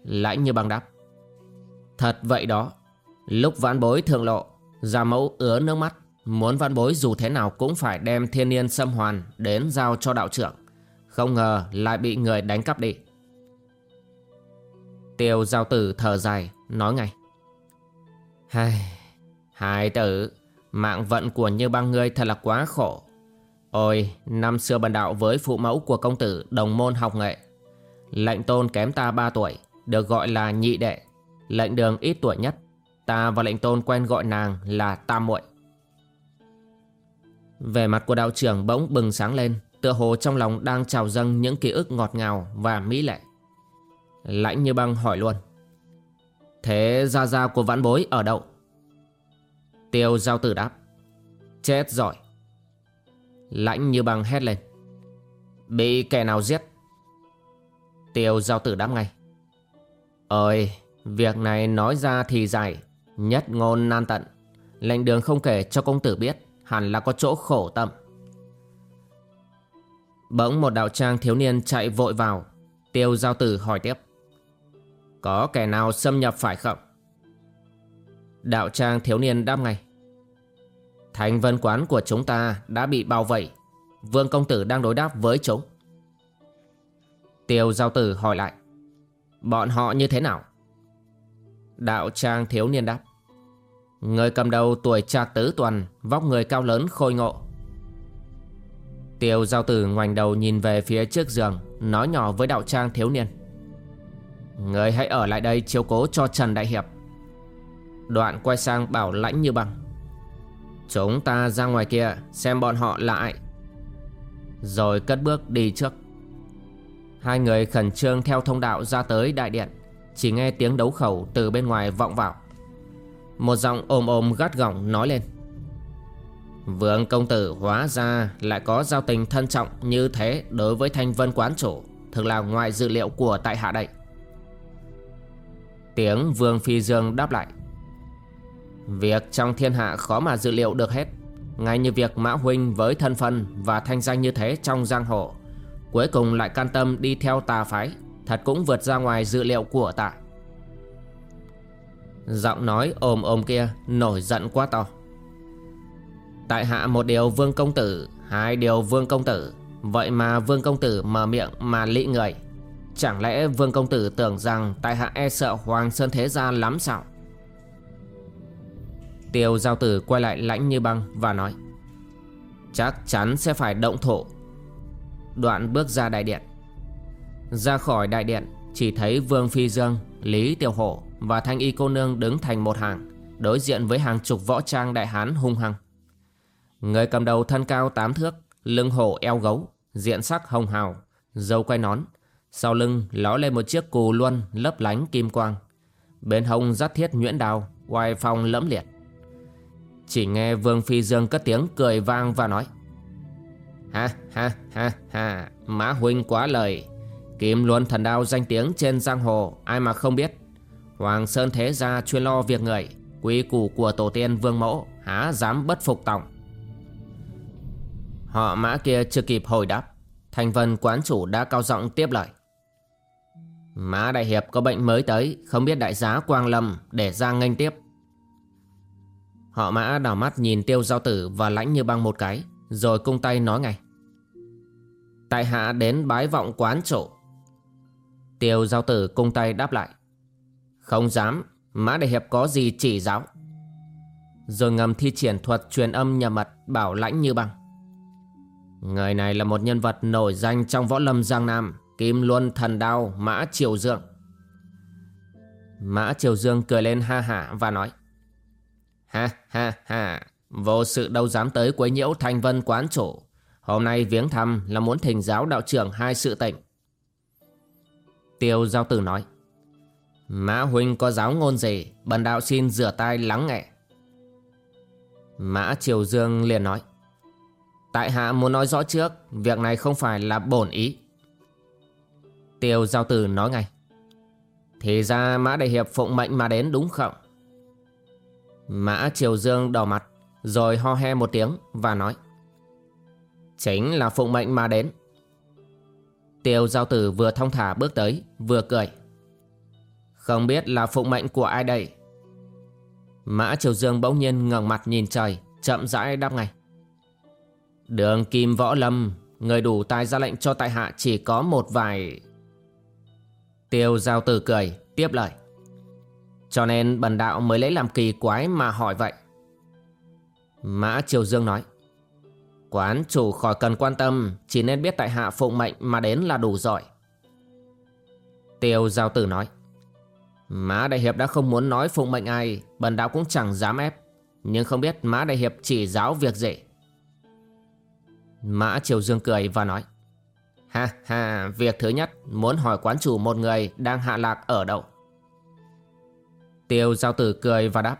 Lãnh như băng đáp. Thật vậy đó. Lúc vãn bối thượng lộ Gia mẫu ứa nước mắt. Muốn vãn bối dù thế nào cũng phải đem thiên niên xâm hoàn đến giao cho đạo trưởng. Không ngờ lại bị người đánh cắp đi. Tiêu giao tử thở dài nói ngay. Hai, hai tử Mạng vận của như băng ngươi thật là quá khổ. Ôi năm xưa bần đạo với phụ mẫu của công tử đồng môn học nghệ. Lệnh tôn kém ta 3 tuổi Được gọi là nhị đệ. Lệnh đường ít tuổi nhất Ta và lệnh tôn quen gọi nàng là tam muội về mặt của đạo trưởng bỗng bừng sáng lên, Tựa hồ trong lòng đang trào dâng những ký ức ngọt ngào và mỹ lệ Lãnh như băng hỏi luôn Thế gia gia của vãn bối ở đâu? Tiêu giao tử đáp Chết giỏi. Lãnh như băng hét lên Bị kẻ nào giết? Tiêu giao tử đáp ngay ơi! Việc này nói ra thì dài Nhất ngôn nan tận Lệnh đường không kể cho công tử biết hẳn là có chỗ khổ tâm. Bỗng một đạo trang thiếu niên chạy vội vào, tiêu giao tử hỏi tiếp. Có kẻ nào xâm nhập phải không? Đạo trang thiếu niên đáp ngay. Thành vân quán của chúng ta đã bị bao vây, vương công tử đang đối đáp với chúng. Tiêu giao tử hỏi lại. Bọn họ như thế nào? Đạo trang thiếu niên đáp. Người cầm đầu tuổi trạc tứ tuần, Vóc người cao lớn, khôi ngộ. Tiêu giao tử ngoảnh đầu nhìn về phía trước giường, Nói nhỏ với đạo trang thiếu niên. Người hãy ở lại đây chiếu cố cho Trần Đại Hiệp. Đoạn quay sang bảo lãnh như bằng Chúng ta ra ngoài kia, xem bọn họ là ai. Rồi cất bước đi trước. Hai người khẩn trương theo thông đạo ra tới đại điện. Chỉ nghe tiếng đấu khẩu từ bên ngoài vọng vào. Một giọng ồm ồm gắt gỏng nói lên. Vương công tử, hóa ra lại có giao tình thân trọng như thế đối với thanh vân quán chủ, Thực là ngoài dự liệu của tại hạ đây. Tiếng Vương Phi Dương đáp lại. Việc trong thiên hạ khó mà dự liệu được hết. Ngay như việc Mã Huynh với thân phân và thanh danh như thế trong giang hồ, Cuối cùng lại can tâm đi theo tà phái Thật cũng vượt ra ngoài dự liệu của tạ. Giọng nói ồm ồm kia nổi giận quá to. Tại hạ một điều vương công tử, Hai điều vương công tử. Vậy mà vương công tử mở miệng mà lị người. Chẳng lẽ vương công tử tưởng rằng Tại hạ e sợ Hoàng Sơn Thế Gia lắm sao? Tiêu giao tử quay lại lãnh như băng và nói, Chắc chắn sẽ phải động thổ Đoạn bước ra đại điện. Ra khỏi đại điện Chỉ thấy Vương Phi Dương, Lý Tiểu Hổ Và Thanh Y Cô Nương đứng thành một hàng Đối diện với hàng chục võ trang đại hán hung hăng. Người cầm đầu thân cao tám thước Lưng hổ eo gấu Diện sắc hồng hào Dâu quay nón Sau lưng ló lên một chiếc cù luân lấp lánh kim quang. Bên hông dắt thiết nhuyễn đào Oai phong lẫm liệt. Chỉ nghe Vương Phi Dương cất tiếng cười vang và nói Ha ha ha ha Mã huynh quá lời. Kim luân thần đao danh tiếng trên giang hồ, Ai mà không biết. Hoàng Sơn Thế Gia chuyên lo việc người, Quy củ của tổ tiên vương mẫu, Há dám bất phục tòng. Họ mã kia chưa kịp hồi đáp, Thành vân quán chủ đã cao giọng tiếp lời. Mã Đại Hiệp có bệnh mới tới, Không biết đại giá Quang Lâm Để ra nghênh tiếp. Họ mã đảo mắt nhìn tiêu giao tử Và lãnh như băng một cái, Rồi cung tay nói ngay. Tại hạ đến bái vọng quán chủ. Tiêu giao tử cung tay đáp lại. Không dám, Mã Đại Hiệp có gì chỉ giáo? Rồi ngầm thi triển thuật truyền âm nhà mật Bảo lãnh như băng. Người này là một nhân vật nổi danh trong võ lâm Giang Nam, Kim Luân Thần Đao, Mã Triều Dương. Mã Triều Dương cười lên ha hả và nói, Ha ha ha, Vô sự đâu dám tới quấy nhiễu thanh vân quán chủ Hôm nay viếng thăm là muốn thỉnh giáo đạo trưởng hai sự tỉnh Tiêu Giao Tử nói, Mã Huynh có giáo ngôn gì? Bần đạo xin rửa tay lắng nghe. Mã Triều Dương liền nói, Tại hạ muốn nói rõ trước, Việc này không phải là bổn ý. Tiêu giao tử nói ngay, Thì ra Mã Đại Hiệp phụng mệnh mà đến đúng không? Mã Triều Dương đỏ mặt, Rồi ho he một tiếng và nói, Chính là phụng mệnh mà đến. Tiêu giao tử vừa thong thả bước tới, Vừa cười. Không biết là phụng mệnh của ai đây? Mã Triều Dương bỗng nhiên ngẩng mặt nhìn trời, Chậm rãi đáp ngay. Đường Kim Võ Lâm, Người đủ tài ra lệnh cho tại hạ chỉ có một vài. Tiêu giao tử cười, Tiếp lời. Cho nên bần đạo mới lấy làm kỳ quái mà hỏi vậy. Mã Triều Dương nói. Quán chủ khỏi cần quan tâm Chỉ nên biết tại hạ phụng mệnh mà đến là đủ giỏi Tiêu giao tử nói Mã Đại Hiệp đã không muốn nói phụng mệnh ai Bần đạo cũng chẳng dám ép Nhưng không biết Mã Đại Hiệp chỉ giáo việc gì Mã Triều Dương cười và nói Ha ha, việc thứ nhất muốn hỏi quán chủ một người đang hạ lạc ở đâu. Tiêu giao tử cười và đáp.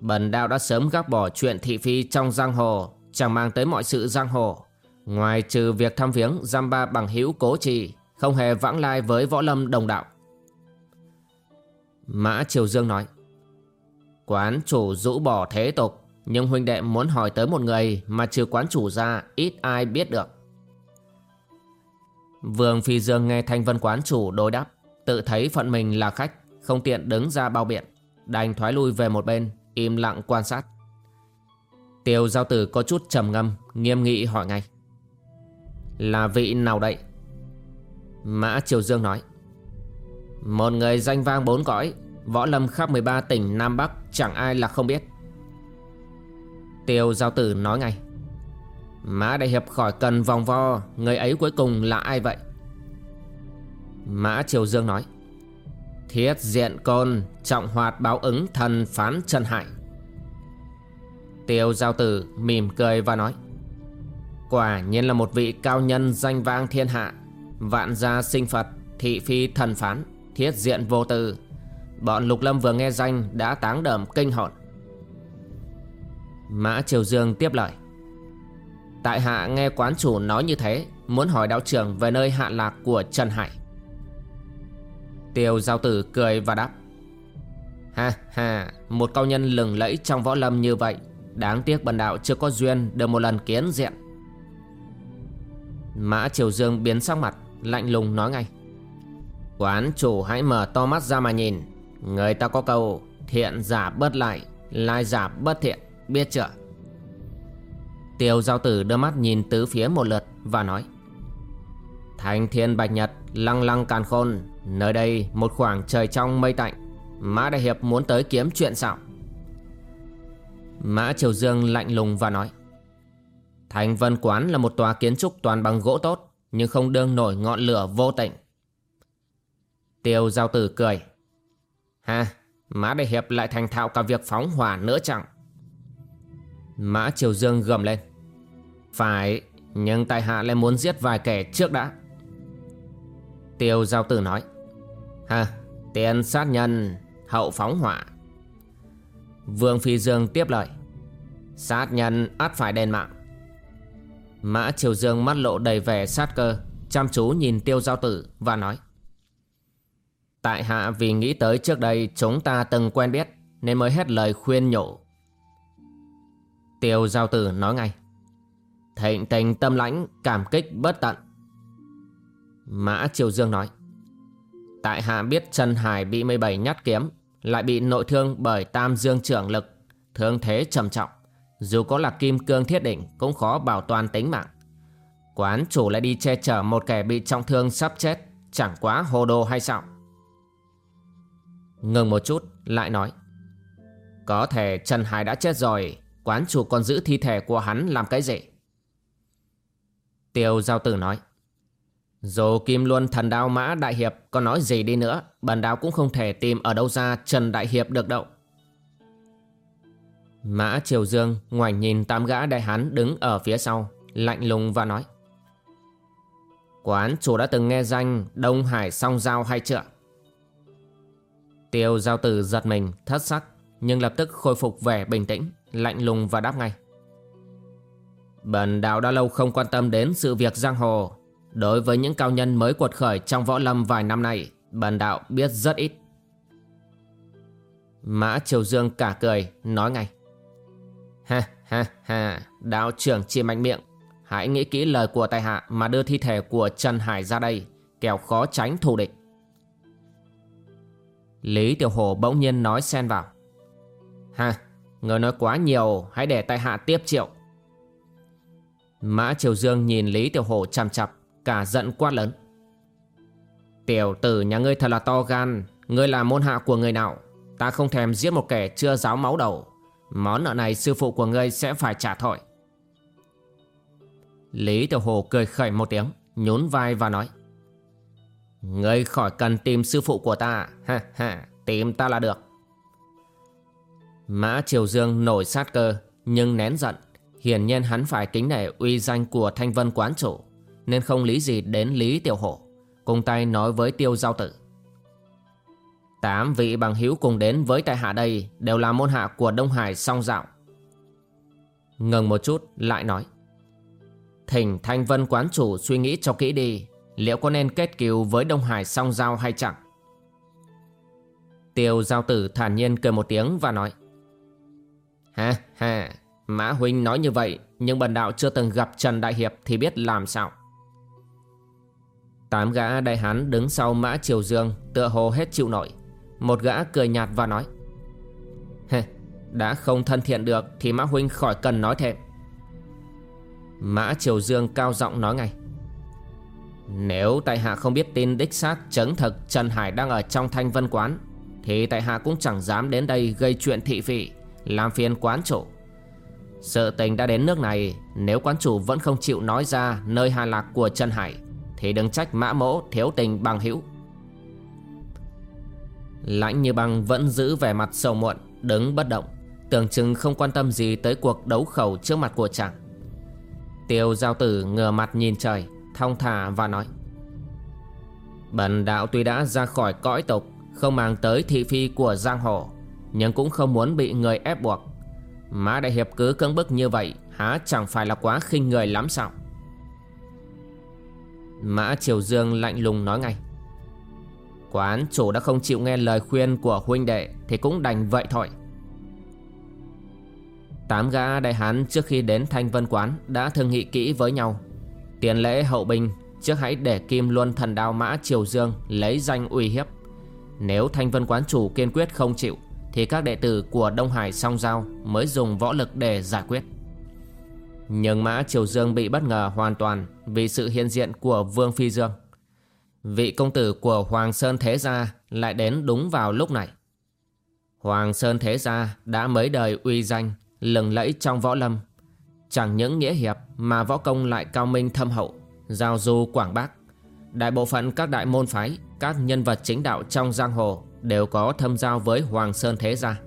Bần đạo đã sớm gác bỏ chuyện thị phi trong giang hồ, chẳng mang tới mọi sự giang hồ. Ngoài trừ việc thăm viếng giam ba bằng hữu cố trì, không hề vãng lai với võ lâm đồng đạo. Mã Triều Dương nói. Quán chủ rũ bỏ thế tục, nhưng huynh đệ muốn hỏi tới một người mà trừ quán chủ ra ít ai biết được. Vương Phi Dương nghe Thanh Vân quán chủ đối đáp, tự thấy phận mình là khách, không tiện đứng ra bao biện, đành thoái lui về một bên, im lặng quan sát. Tiêu giao tử có chút trầm ngâm, nghiêm nghị hỏi ngay. Là vị nào đây? Mã Triều Dương nói. Một người danh vang bốn cõi, võ lâm khắp 13 tỉnh Nam Bắc chẳng ai là không biết. Tiêu giao tử nói ngay Mã Đại Hiệp khỏi cần vòng vo Người ấy cuối cùng là ai vậy Mã Triều Dương nói Thiết diện côn Trọng hoạt báo ứng thần phán Trần Hải Tiêu giao tử mỉm cười và nói, Quả nhiên là một vị cao nhân danh vang thiên hạ, Vạn gia sinh Phật, Thị phi thần phán, Thiết diện vô tư. Bọn Lục Lâm vừa nghe danh đã táng đờm kinh hồn. Mã Triều Dương tiếp lời, Tại hạ nghe quán chủ nói như thế, Muốn hỏi đạo trưởng về nơi hạ lạc của Trần Hải. Tiêu giao tử cười và đáp, Ha ha, Một cao nhân lừng lẫy trong võ lâm như vậy Đáng tiếc bần đạo chưa có duyên Được một lần kiến diện. Mã Triều Dương biến sắc mặt, Lạnh lùng nói ngay. Quán chủ hãy mở to mắt ra mà nhìn. Người ta có câu, Thiện giả bất lại, Lai giả bất thiện, Biết chưa? Tiêu giao tử đưa mắt nhìn tứ phía một lượt Và nói. Thành thiên bạch nhật, Lăng lăng càn khôn, Nơi đây một khoảng trời trong mây tạnh. Mã Đại Hiệp muốn tới kiếm chuyện sao? Mã Triều Dương lạnh lùng và nói, Thành Vân Quán là một tòa kiến trúc toàn bằng gỗ tốt, Nhưng không đương nổi ngọn lửa vô tịnh Tiêu giao tử cười, Ha Mã Đại Hiệp lại thành thạo cả việc phóng hỏa nữa chẳng? Mã Triều Dương gầm lên, Phải, Nhưng tại hạ lại muốn giết vài kẻ trước đã. Tiêu giao tử nói, Ha, Tiền sát nhân, Hậu phóng hỏa. Vương Phi Dương tiếp lời. Sát nhân ắt phải đền mạng. Mã Triều Dương mắt lộ đầy vẻ sát cơ, Chăm chú nhìn tiêu giao tử và nói. Tại hạ vì nghĩ tới trước đây chúng ta từng quen biết Nên mới hết lời khuyên nhủ. Tiêu giao tử nói ngay. Thịnh tình tâm lãnh, cảm kích bất tận. Mã Triều Dương nói. Tại hạ biết Trần Hải bị 17 nhát kiếm lại bị nội thương bởi tam dương trưởng lực. Thương thế trầm trọng. Dù có là kim cương thiết đỉnh Cũng khó bảo toàn tính mạng. Quán chủ lại đi che chở một kẻ bị trọng thương sắp chết, Chẳng quá hồ đồ hay sao? Ngừng một chút, lại nói. Có thể Trần Hải đã chết rồi, Quán chủ còn giữ thi thể của hắn làm cái gì? Tiêu giao tử nói dù Kim Luân thần đao mã đại hiệp có nói gì đi nữa Bần đao cũng không thể tìm ở đâu ra Trần Đại Hiệp được đâu. Mã Triều Dương ngoảnh nhìn tám gã đại hán đứng ở phía sau, Lạnh lùng và nói, Quán chủ đã từng nghe danh Đông Hải song giao hay chưa? Tiêu giao tử giật mình, thất sắc, Nhưng lập tức khôi phục vẻ bình tĩnh, Lạnh lùng và đáp ngay Bần đạo đã lâu không quan tâm đến sự việc giang hồ Đối với những cao nhân mới quật khởi trong võ lâm vài năm nay, Bần đạo biết rất ít. Mã Triều Dương cả cười, nói ngay. Ha ha ha, Đạo trưởng chỉ mạnh miệng. Hãy nghĩ kỹ lời của tài hạ Mà đưa thi thể của Trần Hải ra đây, Kẻo khó tránh thù địch. Lý Tiểu Hổ bỗng nhiên nói xen vào. Ha, Người nói quá nhiều, Hãy để tài hạ tiếp triệu. Mã Triều Dương nhìn Lý Tiểu Hổ chằm chặp Cả giận quát lớn. Tiểu tử, nhà ngươi thật là to gan. Ngươi là môn hạ của người nào? Ta không thèm giết một kẻ chưa giáo máu đầu. Món nợ này sư phụ của ngươi sẽ phải trả thôi Lý Tiểu Hồ cười khẩy một tiếng, Nhún vai và nói, Ngươi khỏi cần tìm sư phụ của ta. Ha ha, Tìm ta là được. Mã Triều Dương nổi sát cơ, Nhưng nén giận. Hiển nhiên hắn phải kính nể uy danh của thanh vân quán chủ nên không lý gì đến Lý Tiểu Hổ, Cùng tay nói với Tiêu Giao Tử. Tám vị bằng hữu cùng đến với tại hạ đây Đều là môn hạ của Đông Hải song dạo. Ngừng một chút, lại nói. Thỉnh Thanh Vân quán chủ suy nghĩ cho kỹ đi, Liệu có nên kết cứu với Đông Hải song giao hay chẳng? Tiêu giao tử thản nhiên cười một tiếng và nói. Ha ha, Mã Huynh nói như vậy, Nhưng bần đạo chưa từng gặp Trần Đại Hiệp Thì biết làm sao? Tám gã đại hán đứng sau mã triều dương Tựa hồ hết chịu nổi. Một gã cười nhạt và nói Hê, đã không thân thiện được Thì mã huynh khỏi cần nói thêm. Mã triều dương cao giọng nói ngay Nếu tại hạ không biết tin đích xác Chứng thực Trần Hải đang ở trong thanh vân quán Thì tại hạ cũng chẳng dám đến đây Gây chuyện thị vị Làm phiền quán chủ. Sự tình đã đến nước này Nếu quán chủ vẫn không chịu nói ra Nơi hà lạc của Trần Hải thì đừng trách mã mỗ thiếu tình bằng hữu. Lãnh như băng vẫn giữ vẻ mặt sầu muộn, Đứng bất động, Tưởng chừng không quan tâm gì tới cuộc đấu khẩu trước mặt của chàng. Tiêu giao tử ngửa mặt nhìn trời, Thong thả và nói, Bần đạo tuy đã ra khỏi cõi tục Không mang tới thị phi của giang hồ, Nhưng cũng không muốn bị người ép buộc. Mã Đại Hiệp cứ cưỡng bức như vậy, Há chẳng phải là quá khinh người lắm sao? Mã Triều Dương lạnh lùng nói ngay. Quán chủ đã không chịu nghe lời khuyên của huynh đệ Thì cũng đành vậy thôi. Tám gã đại hán trước khi đến Thanh Vân Quán Đã thương nghị kỹ với nhau. Tiền lễ hậu binh Trước hãy để Kim Luân thần đao Mã Triều Dương Lấy danh uy hiếp. Nếu Thanh Vân Quán chủ kiên quyết không chịu, Thì các đệ tử của Đông Hải song giao Mới dùng võ lực để giải quyết. Nhưng Mã Triều Dương bị bất ngờ hoàn toàn Vì sự hiện diện của Vương Phi Dương Vị công tử của Hoàng Sơn Thế Gia lại đến đúng vào lúc này. Hoàng Sơn Thế Gia đã mấy đời uy danh, lừng lẫy trong võ lâm. Chẳng những nghĩa hiệp mà võ công lại cao minh thâm hậu, giao du quảng bác. Đại bộ phận các đại môn phái, các nhân vật chính đạo trong giang hồ đều có thâm giao với Hoàng Sơn Thế Gia.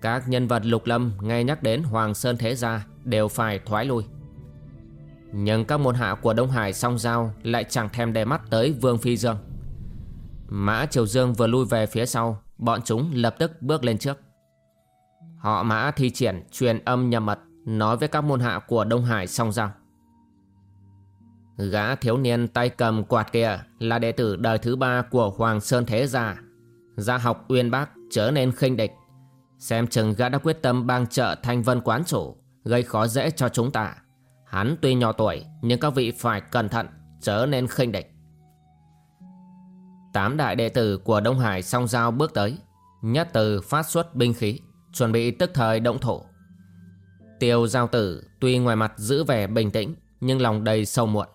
Các nhân vật lục lâm nghe nhắc đến Hoàng Sơn Thế Gia đều phải thoái lui. Nhưng các môn hạ của Đông Hải song giao lại chẳng thèm đè mắt tới Vương Phi Dương. Mã Triều Dương vừa lui về phía sau, bọn chúng lập tức bước lên trước. Họ mã thi triển truyền âm nhầm mật nói với các môn hạ của Đông Hải song giao. Gã thiếu niên tay cầm quạt kia là đệ tử đời thứ ba của Hoàng Sơn Thế Gia. Gia học uyên bác trở nên khinh địch. Xem chừng gã đã quyết tâm bang trợ thanh vân quán chủ, gây khó dễ cho chúng ta. Hắn tuy nhỏ tuổi nhưng các vị phải cẩn thận chớ nên khinh địch. Tám đại đệ tử của Đông Hải song giao bước tới, nhất từ phát xuất binh khí, chuẩn bị tức thời động thổ. Tiêu giao tử tuy ngoài mặt giữ vẻ bình tĩnh nhưng lòng đầy sâu muộn.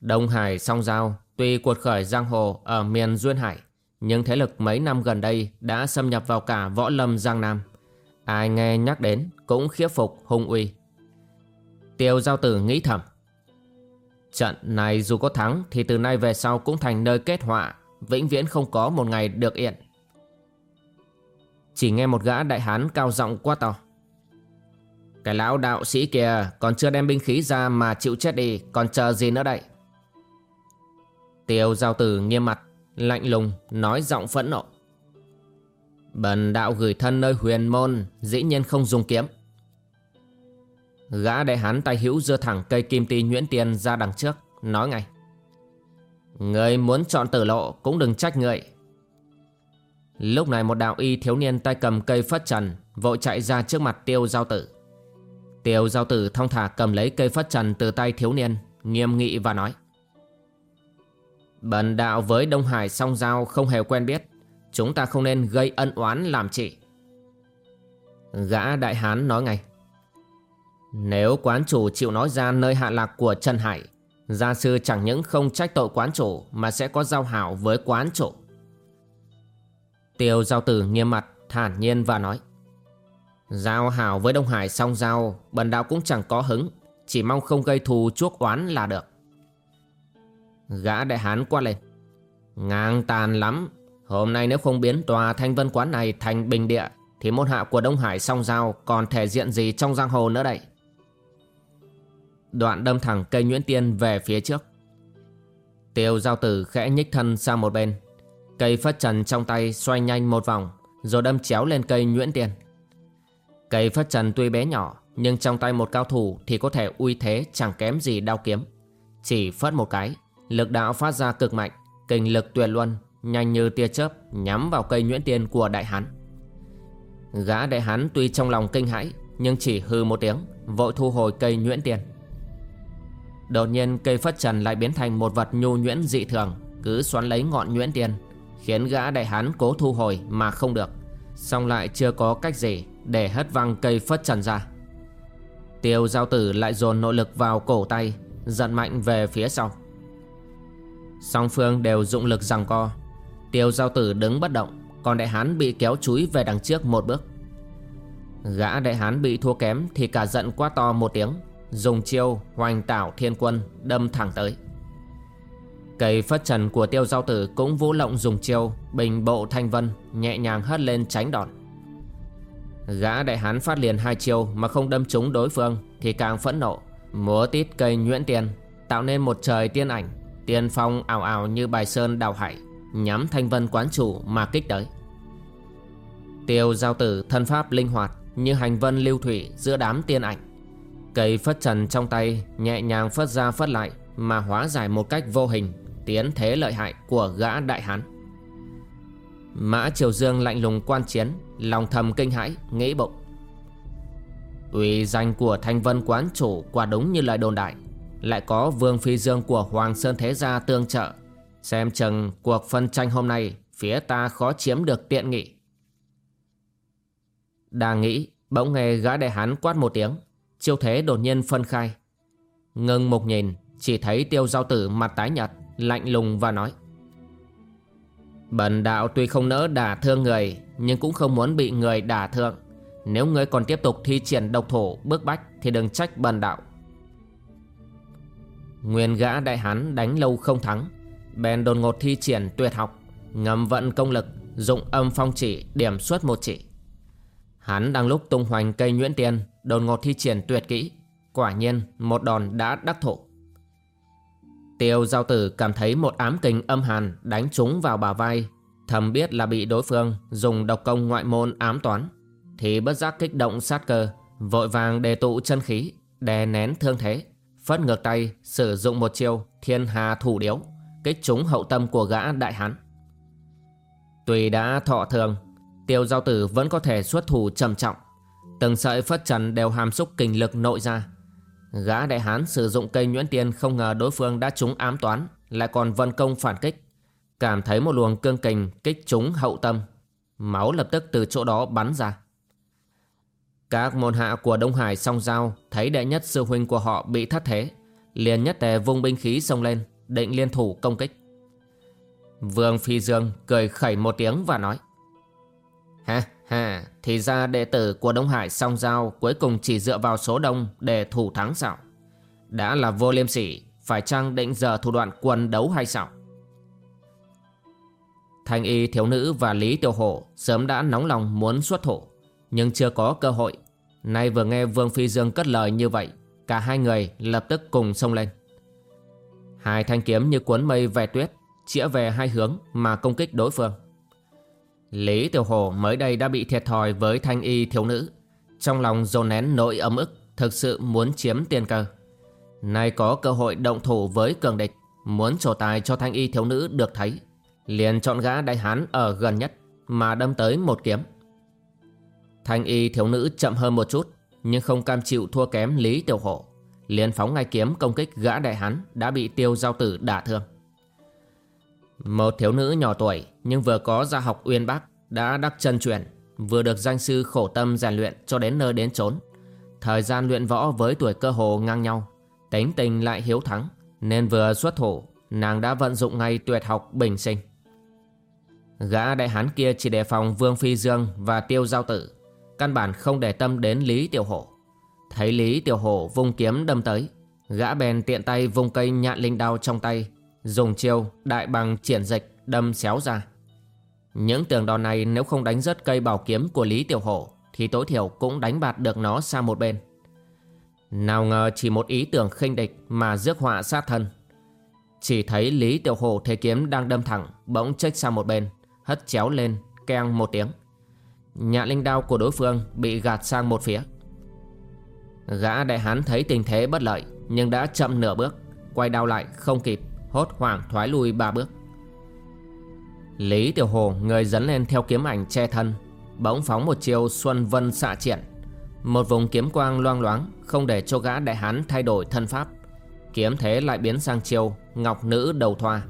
Đông Hải song giao tuy cuộc khởi giang hồ ở miền Duyên Hải nhưng thế lực mấy năm gần đây đã xâm nhập vào cả võ lâm Giang Nam. Ai nghe nhắc đến cũng khiếp phục hung uy. Tiêu giao tử nghĩ thầm, Trận này dù có thắng Thì từ nay về sau cũng thành nơi kết họa, Vĩnh viễn không có một ngày được yên. Chỉ nghe một gã đại hán cao giọng quá to, Cái lão đạo sĩ kìa Còn chưa đem binh khí ra mà chịu chết đi, Còn chờ gì nữa đây? Tiêu giao tử nghiêm mặt, Lạnh lùng nói giọng phẫn nộ, Bần đạo gửi thân nơi huyền môn, Dĩ nhiên không dùng kiếm. Gã đại hán tay hữu dưa thẳng cây kim ti nhuyễn tiền ra đằng trước, Nói ngay. Người muốn chọn tử lộ cũng đừng trách người. Lúc này một đạo y thiếu niên tay cầm cây phất trần, Vội chạy ra trước mặt tiêu giao tử. Tiêu giao tử thong thả cầm lấy cây phất trần từ tay thiếu niên, Nghiêm nghị và nói. Bần đạo với Đông Hải song giao không hề quen biết, Chúng ta không nên gây ân oán làm trị Gã đại hán nói ngay nếu quán chủ chịu nói ra nơi hạ lạc của Trần Hải, Gia sư chẳng những không trách tội quán chủ Mà sẽ có giao hảo với quán chủ. Tiêu giao tử nghiêm mặt, thản nhiên và nói, Giao hảo với Đông Hải song giao, Bần đạo cũng chẳng có hứng, Chỉ mong không gây thù chuốc oán là được. Gã đại hán qua lên, Ngang tàn lắm, Hôm nay nếu không biến tòa thanh vân quán này thành bình địa, Thì môn hạ của Đông Hải song giao Còn thể diện gì trong giang hồ nữa đây? Đoạn đâm thẳng cây nhuyễn tiên về phía trước. Tiêu giao tử khẽ nhích thân sang một bên. Cây phất trần trong tay xoay nhanh một vòng, Rồi đâm chéo lên cây nhuyễn tiên. Cây phất trần tuy bé nhỏ, Nhưng trong tay một cao thủ Thì có thể uy thế chẳng kém gì đao kiếm. Chỉ phất một cái, Lực đạo phát ra cực mạnh, Kinh lực tuyệt luân, Nhanh như tia chớp Nhắm vào cây nhuyễn tiên của đại hán. Gã đại hán tuy trong lòng kinh hãi, Nhưng chỉ hư một tiếng, Vội thu hồi cây nhuyễn tiên. Đột nhiên, cây phất trần lại biến thành một vật nhu nhuyễn dị thường. Cứ xoắn lấy ngọn nhuyễn tiên Khiến gã đại hán cố thu hồi mà không được. Xong lại chưa có cách gì Để hất văng cây phất trần ra. Tiêu giao tử lại dồn nội lực vào cổ tay, Giận mạnh về phía sau. Song phương đều dụng lực rằng co. Tiêu giao tử đứng bất động, Còn đại hán bị kéo chúi về đằng trước một bước. Gã đại hán bị thua kém Thì cả giận quá to một tiếng. Dùng chiêu hoành tảo thiên quân đâm thẳng tới. Cây phất trần của tiêu giao tử cũng vũ lộng dùng chiêu, Bình bộ thanh vân, nhẹ nhàng hất lên tránh đòn. Gã đại hán phát liền hai chiêu mà không đâm trúng đối phương Thì càng phẫn nộ, Múa tít cây nhuyễn tiền, Tạo nên một trời tiên ảnh, Tiên phong ảo ảo như bài sơn đào hải, Nhắm thanh vân quán chủ mà kích tới. Tiêu giao tử thân pháp linh hoạt như hành vân lưu thủy giữa đám tiên ảnh. Cây phất trần trong tay nhẹ nhàng phất ra phất lại Mà hóa giải một cách vô hình, Tiến thế lợi hại của gã đại hán. Mã Triều Dương lạnh lùng quan chiến, Lòng thầm kinh hãi, nghĩ bụng. Uy danh của Thanh Vân quán chủ quả đúng như lời đồn đại, Lại có Vương Phi Dương của Hoàng Sơn Thế Gia tương trợ. Xem chừng cuộc phân tranh hôm nay, Phía ta khó chiếm được tiện nghị. Đang nghĩ, Bỗng nghe gã đại hán quát một tiếng. Chiêu thế đột nhiên phân khai. Ngưng một nhìn, Chỉ thấy tiêu giao tử mặt tái nhợt, Lạnh lùng và nói. Bần đạo tuy không nỡ đả thương người, Nhưng cũng không muốn bị người đả thương. Nếu ngươi còn tiếp tục thi triển độc thủ bước bách, Thì đừng trách bần đạo. Nguyên gã đại hán đánh lâu không thắng, Bèn đột ngột thi triển tuyệt học, Ngầm vận công lực, Dụng âm phong chỉ điểm suốt một chỉ. Hắn đang lúc tung hoành cây nhuyễn tiên Đột ngột thi triển tuyệt kỹ. Quả nhiên, một đòn đã đắc thủ Tiêu giao tử cảm thấy một ám kình âm hàn đánh trúng vào bà vai, Thầm biết là bị đối phương dùng độc công ngoại môn ám toán, Thì bất giác kích động sát cơ, Vội vàng đề tụ chân khí, Đè nén thương thế, Phất ngược tay sử dụng một chiêu thiên hà thủ điếu, Kích trúng hậu tâm của gã đại hán. Tuy đã thọ thường, Tiêu giao tử vẫn có thể xuất thủ trầm trọng Từng sợi phất trần đều hàm xúc kinh lực nội ra. Gã đại hán sử dụng cây nhuyễn tiên không ngờ đối phương đã trúng ám toán, Lại còn vân công phản kích. Cảm thấy một luồng cương kình kích trúng hậu tâm. Máu lập tức từ chỗ đó bắn ra. Các môn hạ của Đông Hải song giao Thấy đệ nhất sư huynh của họ bị thất thế, liền nhất tề vung binh khí xông lên, Định liên thủ công kích. Vương Phi Dương cười khẩy một tiếng và nói, "Hả?" Hà, thì ra đệ tử của Đông Hải song giao cuối cùng chỉ dựa vào số đông để thủ thắng sao? Đã là vô liêm sỉ, phải chăng định giờ thủ đoạn quân đấu hay sao? Thanh y thiếu nữ và Lý Tiêu Hổ sớm đã nóng lòng muốn xuất thủ, nhưng chưa có cơ hội. Nay vừa nghe Vương Phi Dương cất lời như vậy, cả hai người lập tức cùng xông lên. Hai thanh kiếm như cuốn mây về tuyết, chĩa về hai hướng mà công kích đối phương. Lý Tiểu Hổ mới đây đã bị thiệt thòi với thanh y thiếu nữ. Trong lòng dồn nén nỗi ấm ức, Thực sự muốn chiếm tiền cơ Nay có cơ hội động thủ với cường địch, Muốn trổ tài cho thanh y thiếu nữ được thấy. Liền chọn gã đại hán ở gần nhất, Mà đâm tới một kiếm. Thanh y thiếu nữ chậm hơn một chút, Nhưng không cam chịu thua kém Lý Tiểu Hổ liền phóng ngay kiếm công kích gã đại hán Đã bị tiêu giao tử đả thương một thiếu nữ nhỏ tuổi nhưng vừa có gia học uyên bác đã đắc chân truyền, vừa được danh sư khổ tâm rèn luyện cho đến nơi đến chốn. Thời gian luyện võ với tuổi cơ hồ ngang nhau, tính tình lại hiếu thắng, nên vừa xuất thủ, nàng đã vận dụng ngay tuyệt học bình sinh. Gã đại hán kia chỉ đề phòng Vương Phi Dương và Tiêu Giao Tử, căn bản không để tâm đến Lý Tiểu Hổ. Thấy Lý Tiểu Hổ vung kiếm đâm tới, gã bèn tiện tay vung cây nhạn linh đao trong tay Dùng chiêu đại bằng triển dịch đâm xéo ra. Những tường đòn này nếu không đánh rớt cây bảo kiếm của Lý Tiểu Hổ, Thì tối thiểu cũng đánh bạt được nó sang một bên. Nào ngờ chỉ một ý tưởng khinh địch mà rước họa sát thân. Chỉ thấy Lý Tiểu Hổ thế kiếm đang đâm thẳng, Bỗng chếch sang một bên, Hất chéo lên, keng một tiếng. Nhạn linh đao của đối phương bị gạt sang một phía. Gã đại hán thấy tình thế bất lợi, Nhưng đã chậm nửa bước, Quay đao lại không kịp hốt hoảng thoái lui ba bước. Lý Tiểu Hồ người dẫn lên theo kiếm ảnh che thân, Bỗng phóng một chiêu xuân vân xạ triển. Một vùng kiếm quang loang loáng, Không để cho gã đại hán thay đổi thân pháp. Kiếm thế lại biến sang chiêu Ngọc nữ đầu thoa.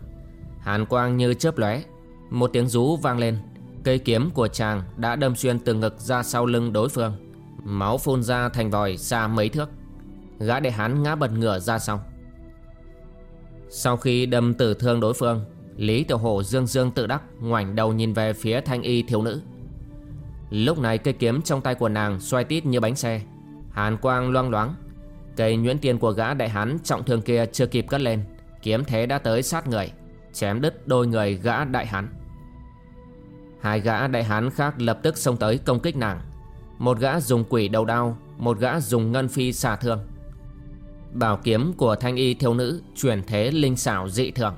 Hàn quang như chớp lóe, Một tiếng rú vang lên. Cây kiếm của chàng đã đâm xuyên từ ngực ra sau lưng đối phương. Máu phun ra thành vòi xa mấy thước. Gã đại hán ngã bật ngửa ra sau sau khi đâm tử thương đối phương, Lý Tiểu Hổ dương dương tự đắc ngoảnh đầu nhìn về phía thanh y thiếu nữ. Lúc này cây kiếm trong tay của nàng xoay tít như bánh xe, Hàn quang loang loáng. Cây nhuyễn tiền của gã đại hán trọng thương kia chưa kịp cất lên, Kiếm thế đã tới sát người, Chém đứt đôi người gã đại hán. Hai gã đại hán khác lập tức xông tới công kích nàng. Một gã dùng quỷ đầu đao, Một gã dùng ngân phi xả thương. Bảo kiếm của thanh y thiếu nữ chuyển thế linh xảo dị thường.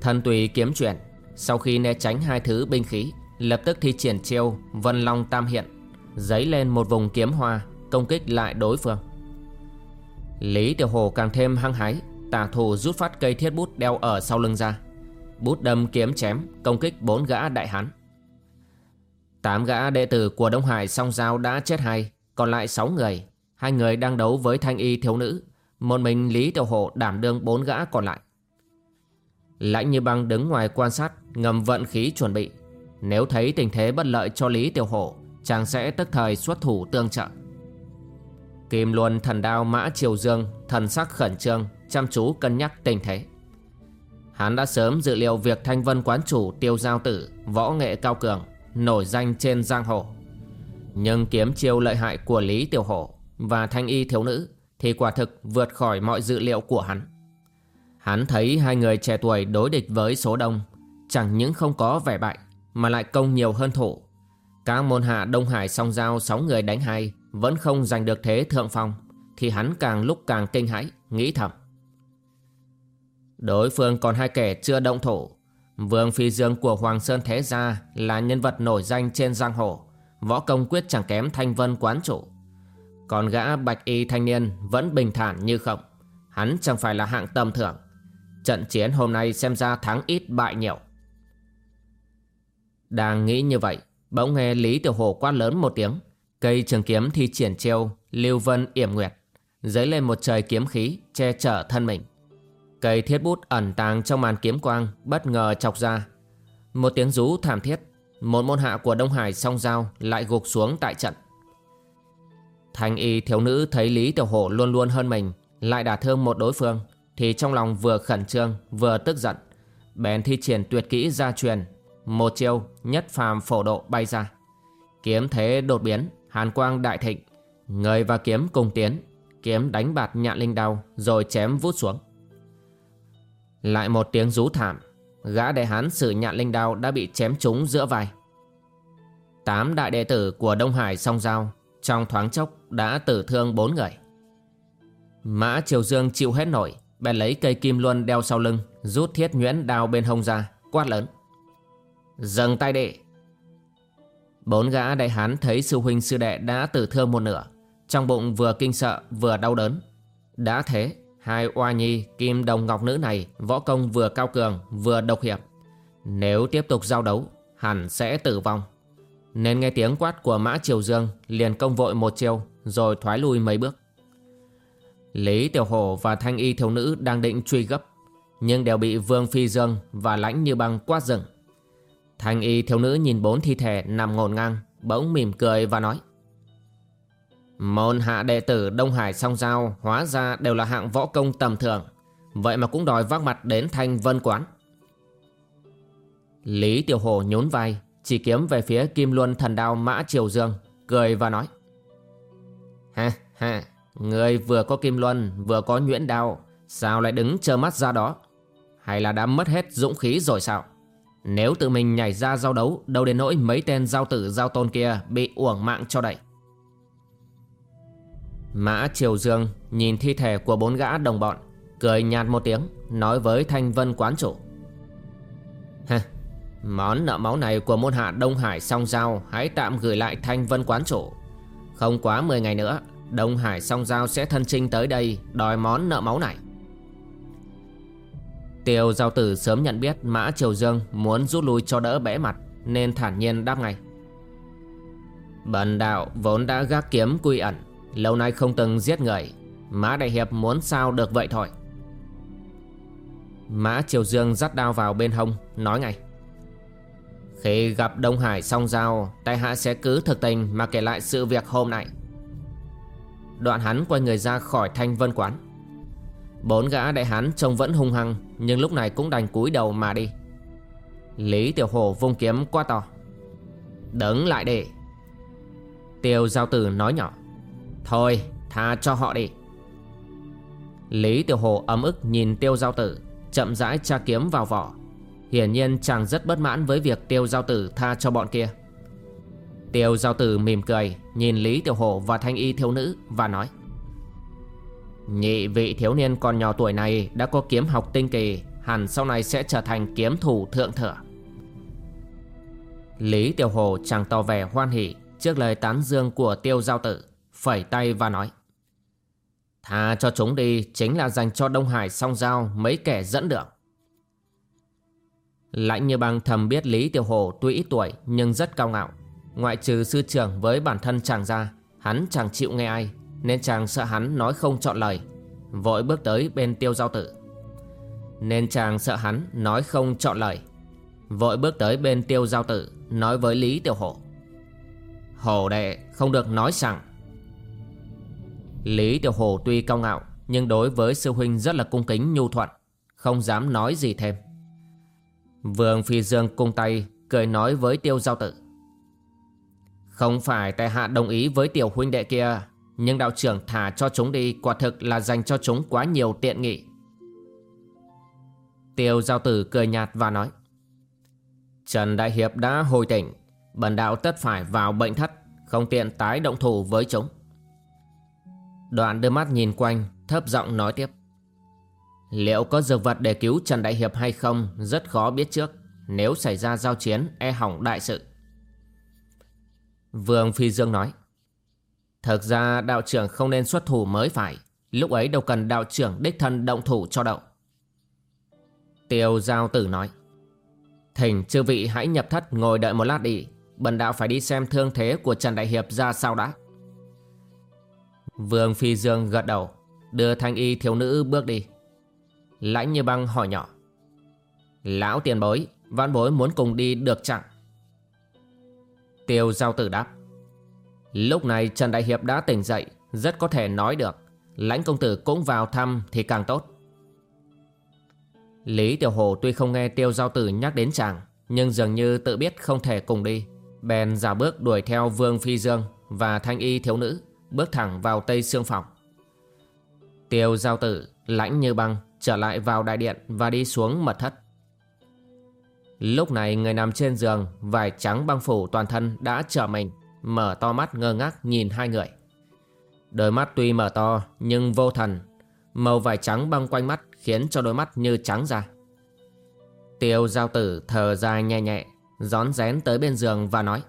Thân tùy kiếm chuyển, Sau khi né tránh hai thứ binh khí, Lập tức thi triển chiêu Vân Long Tam Hiện Dấy lên một vùng kiếm hoa, Công kích lại đối phương. Lý Tiểu Hồ càng thêm hăng hái Tả thủ rút phát cây thiết bút đeo ở sau lưng ra. Bút đâm kiếm chém, Công kích bốn gã đại hán. Tám gã đệ tử của Đông Hải song giao đã chết hai, Còn lại sáu người. Hai người đang đấu với thanh y thiếu nữ một mình Lý Tiểu Hổ đảm đương bốn gã còn lại. Lãnh như băng đứng ngoài quan sát, Ngầm vận khí chuẩn bị. Nếu thấy tình thế bất lợi cho Lý Tiểu Hổ Chàng sẽ tức thời xuất thủ tương trợ. Kim Luân, thần đao, mã triều dương, Thần sắc khẩn trương, Chăm chú cân nhắc tình thế. Hắn đã sớm dự liệu việc thanh vân quán chủ tiêu giao tử, Võ nghệ cao cường, Nổi danh trên giang hồ. Nhưng kiếm chiêu lợi hại của Lý Tiểu Hổ Và thanh y thiếu nữ thì quả thực vượt khỏi mọi dự liệu của hắn. Hắn thấy hai người trẻ tuổi đối địch với số đông, Chẳng những không có vẻ bại, Mà lại công nhiều hơn thủ Các môn hạ Đông Hải song giao sáu người đánh hai, Vẫn không giành được thế thượng phong, Thì hắn càng lúc càng kinh hãi, Nghĩ thầm. Đối phương còn hai kẻ chưa động thủ Vương Phi Dương của Hoàng Sơn Thế Gia Là nhân vật nổi danh trên giang hồ, Võ công quyết chẳng kém thanh vân quán chủ. Còn gã bạch y thanh niên Vẫn bình thản như không. Hắn chẳng phải là hạng tầm thưởng Trận chiến hôm nay xem ra thắng ít bại nhiều. Đang nghĩ như vậy, Bỗng nghe Lý Tiểu Hồ quát lớn một tiếng. Cây trường kiếm thi triển chiêu Lưu Vân yểm nguyệt, Dấy lên một trời kiếm khí Che chở thân mình. Cây thiết bút ẩn tàng trong màn kiếm quang Bất ngờ chọc ra. Một tiếng rú thảm thiết, Một môn hạ của Đông Hải song giao Lại gục xuống tại trận. Thanh y thiếu nữ thấy Lý Tiểu Hổ luôn luôn hơn mình, Lại đả thương một đối phương, thì trong lòng vừa khẩn trương, vừa tức giận. Bèn thi triển tuyệt kỹ gia truyền, Một chiêu nhất phàm phổ độ bay ra. Kiếm thế đột biến, Hàn quang đại thịnh. Người và kiếm cùng tiến, Kiếm đánh bạt nhạn linh đao Rồi chém vút xuống. Lại một tiếng rú thảm, Gã đại hán sử nhạn linh đao Đã bị chém trúng giữa vai. Tám đại đệ tử của Đông Hải song giao trong thoáng chốc đã tử thương bốn người. Mã Triều Dương chịu hết nổi, Bèn lấy cây kim luân đeo sau lưng, Rút thiết nhuyễn đao bên hông ra, Quát lớn. Dừng tay đệ Bốn gã đại hán thấy sư huynh sư đệ đã tử thương một nửa, Trong bụng vừa kinh sợ vừa đau đớn. Đã thế, Hai oa nhi, kim đồng ngọc nữ này, Võ công vừa cao cường, vừa độc hiệp. Nếu tiếp tục giao đấu, Hẳn sẽ tử vong. Nên nghe tiếng quát của mã triều dương, Liền công vội một chiều, Rồi thoái lui mấy bước. Lý Tiểu Hổ và Thanh Y thiếu nữ đang định truy gấp, Nhưng đều bị Vương Phi Dương và Lãnh Như Băng quát dựng. Thanh Y thiếu nữ nhìn bốn thi thể nằm ngổn ngang, Bỗng mỉm cười và nói, Môn hạ đệ tử Đông Hải song giao Hóa ra đều là hạng võ công tầm thường, Vậy mà cũng đòi vác mặt đến Thanh Vân Quán. Lý Tiểu Hổ nhún vai chỉ kiếm về phía Kim Luân thần đao Mã Triều Dương, Cười và nói. Ha ha, Người vừa có kim luân, vừa có nhuyễn đao, Sao lại đứng chờ mắt ra đó? Hay là đã mất hết dũng khí rồi sao? Nếu tự mình nhảy ra giao đấu, Đâu đến nỗi mấy tên giao tử, giao tôn kia Bị uổng mạng cho đẩy Mã Triều Dương nhìn thi thể của bốn gã đồng bọn, Cười nhạt một tiếng, Nói với Thanh Vân quán chủ. Hả Món nợ máu này của môn hạ Đông Hải song giao, Hãy tạm gửi lại Thanh Vân quán chủ Không quá 10 ngày nữa, Đông Hải song giao sẽ thân trinh tới đây Đòi món nợ máu này. Tiêu giao tử sớm nhận biết Mã Triều Dương muốn rút lui cho đỡ bẽ mặt, Nên thản nhiên đáp ngay. Bần đạo vốn đã gác kiếm quy ẩn, Lâu nay không từng giết người. Mã Đại Hiệp muốn sao được vậy thôi? Mã Triều Dương dắt đao vào bên hông, Nói ngay. Khi gặp Đông Hải song giao, Tại hạ sẽ cứ thực tình mà kể lại sự việc hôm nay. Đoạn hắn quay người ra khỏi thanh vân quán. Bốn gã đại hán trông vẫn hung hăng, Nhưng lúc này cũng đành cúi đầu mà đi. Lý Tiểu Hổ vung kiếm qua to. Đứng lại đi. Tiêu giao tử nói nhỏ. Thôi, tha cho họ đi. Lý Tiểu Hồ ấm ức nhìn Tiêu Giao Tử, Chậm rãi tra kiếm vào vỏ. Hiển nhiên chàng rất bất mãn với việc Tiêu Giao Tử tha cho bọn kia Tiêu giao tử mỉm cười, Nhìn Lý Tiểu Hổ và Thanh Y thiếu nữ Và nói, Nhị vị thiếu niên còn nhỏ tuổi này Đã có kiếm học tinh kỳ, Hẳn sau này sẽ trở thành kiếm thủ thượng thừa Lý Tiểu Hồ chẳng tỏ vẻ hoan hỉ Trước lời tán dương của tiêu giao tử, Phẩy tay và nói, Tha cho chúng đi chính là dành cho Đông Hải song giao mấy kẻ dẫn đường. Lãnh như băng thầm biết Lý Tiểu Hồ tuy ít tuổi nhưng rất cao ngạo. Ngoại trừ sư trưởng với bản thân chàng ra, hắn chẳng chịu nghe ai, nên chàng sợ hắn nói không chọn lời. Vội bước tới bên tiêu giao tử. Nên chàng sợ hắn nói không chọn lời. Vội bước tới bên tiêu giao tử, nói với Lý Tiểu Hồ. Hồ đệ không được nói rằng Lý Tiểu Hồ tuy cao ngạo nhưng đối với sư huynh rất là cung kính nhu thuận, không dám nói gì thêm. Vương Phi Dương cung tay cười nói với Tiêu Giao Tử. Không phải tại hạ đồng ý với tiểu huynh đệ kia, nhưng đạo trưởng thả cho chúng đi quả thực là dành cho chúng quá nhiều tiện nghị. Tiêu Giao Tử cười nhạt và nói. Trần Đại Hiệp đã hồi tỉnh, bần đạo tất phải vào bệnh thất, không tiện tái động thủ với chúng. Đoạn đưa mắt nhìn quanh Thấp giọng nói tiếp Liệu có dược vật để cứu Trần Đại Hiệp hay không, Rất khó biết trước. Nếu xảy ra giao chiến e hỏng đại sự. Vương Phi Dương nói, Thực ra đạo trưởng không nên xuất thủ mới phải. Lúc ấy đâu cần đạo trưởng đích thân động thủ cho đậu Tiêu Giao Tử nói, Thỉnh chư vị hãy nhập thất ngồi đợi một lát đi. Bần đạo phải đi xem thương thế của Trần Đại Hiệp ra sao đã. Vương Phi Dương gật đầu, Đưa thanh y thiếu nữ bước đi. Lãnh như băng hỏi nhỏ. Lão tiền bối, Văn bối muốn cùng đi được chẳng Tiêu giao tử đáp. Lúc này Trần Đại Hiệp đã tỉnh dậy, Rất có thể nói được, Lãnh công tử cũng vào thăm thì càng tốt. Lý Tiểu Hồ tuy không nghe Tiêu Giao Tử nhắc đến chàng, Nhưng dường như tự biết không thể cùng đi. Bèn giả bước đuổi theo Vương Phi Dương Và thanh y thiếu nữ, Bước thẳng vào tây xương phòng. Tiêu giao tử, lãnh như băng Trở lại vào đại điện và đi xuống mật thất. Lúc này người nằm trên giường, Vải trắng băng phủ toàn thân đã trở mình, Mở to mắt ngơ ngác nhìn hai người. Đôi mắt tuy mở to nhưng vô thần, Màu vải trắng băng quanh mắt khiến cho đôi mắt như trắng ra. Tiêu giao tử thở dài nhẹ nhẹ Gión rén tới bên giường và nói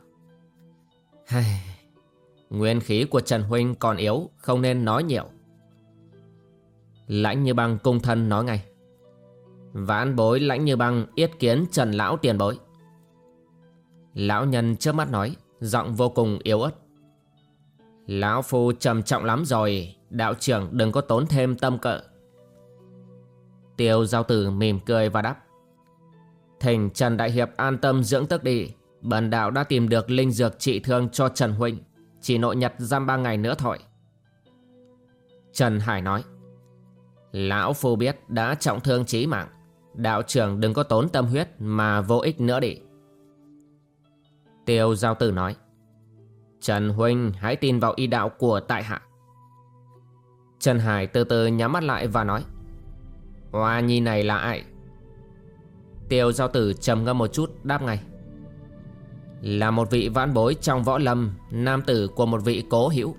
Nguyên khí của Trần Huynh còn yếu, Không nên nói nhiều. Lãnh như băng cung thân nói ngay. Vãn bối lãnh như băng Yết kiến Trần Lão tiền bối. Lão nhân trước mắt nói, Giọng vô cùng yếu ớt. Lão phu trầm trọng lắm rồi, Đạo trưởng đừng có tốn thêm tâm cỡ Tiêu giao tử mỉm cười và đáp. Thỉnh Trần Đại Hiệp an tâm dưỡng tức đi, Bần đạo đã tìm được linh dược trị thương cho Trần Huynh chỉ nội nhật giam ba ngày nữa thôi. Trần Hải nói Lão Phu biết đã trọng thương chí mạng. Đạo trưởng đừng có tốn tâm huyết Mà vô ích nữa đi. Tiêu Giao Tử nói, Trần Huynh hãy tin vào y đạo của tại hạ. Trần Hải từ từ nhắm mắt lại và nói, Hoa nhi này là ai? Tiêu Giao Tử trầm ngâm một chút, đáp ngay, là một vị vãn bối trong võ lâm, Nam tử của một vị cố hữu.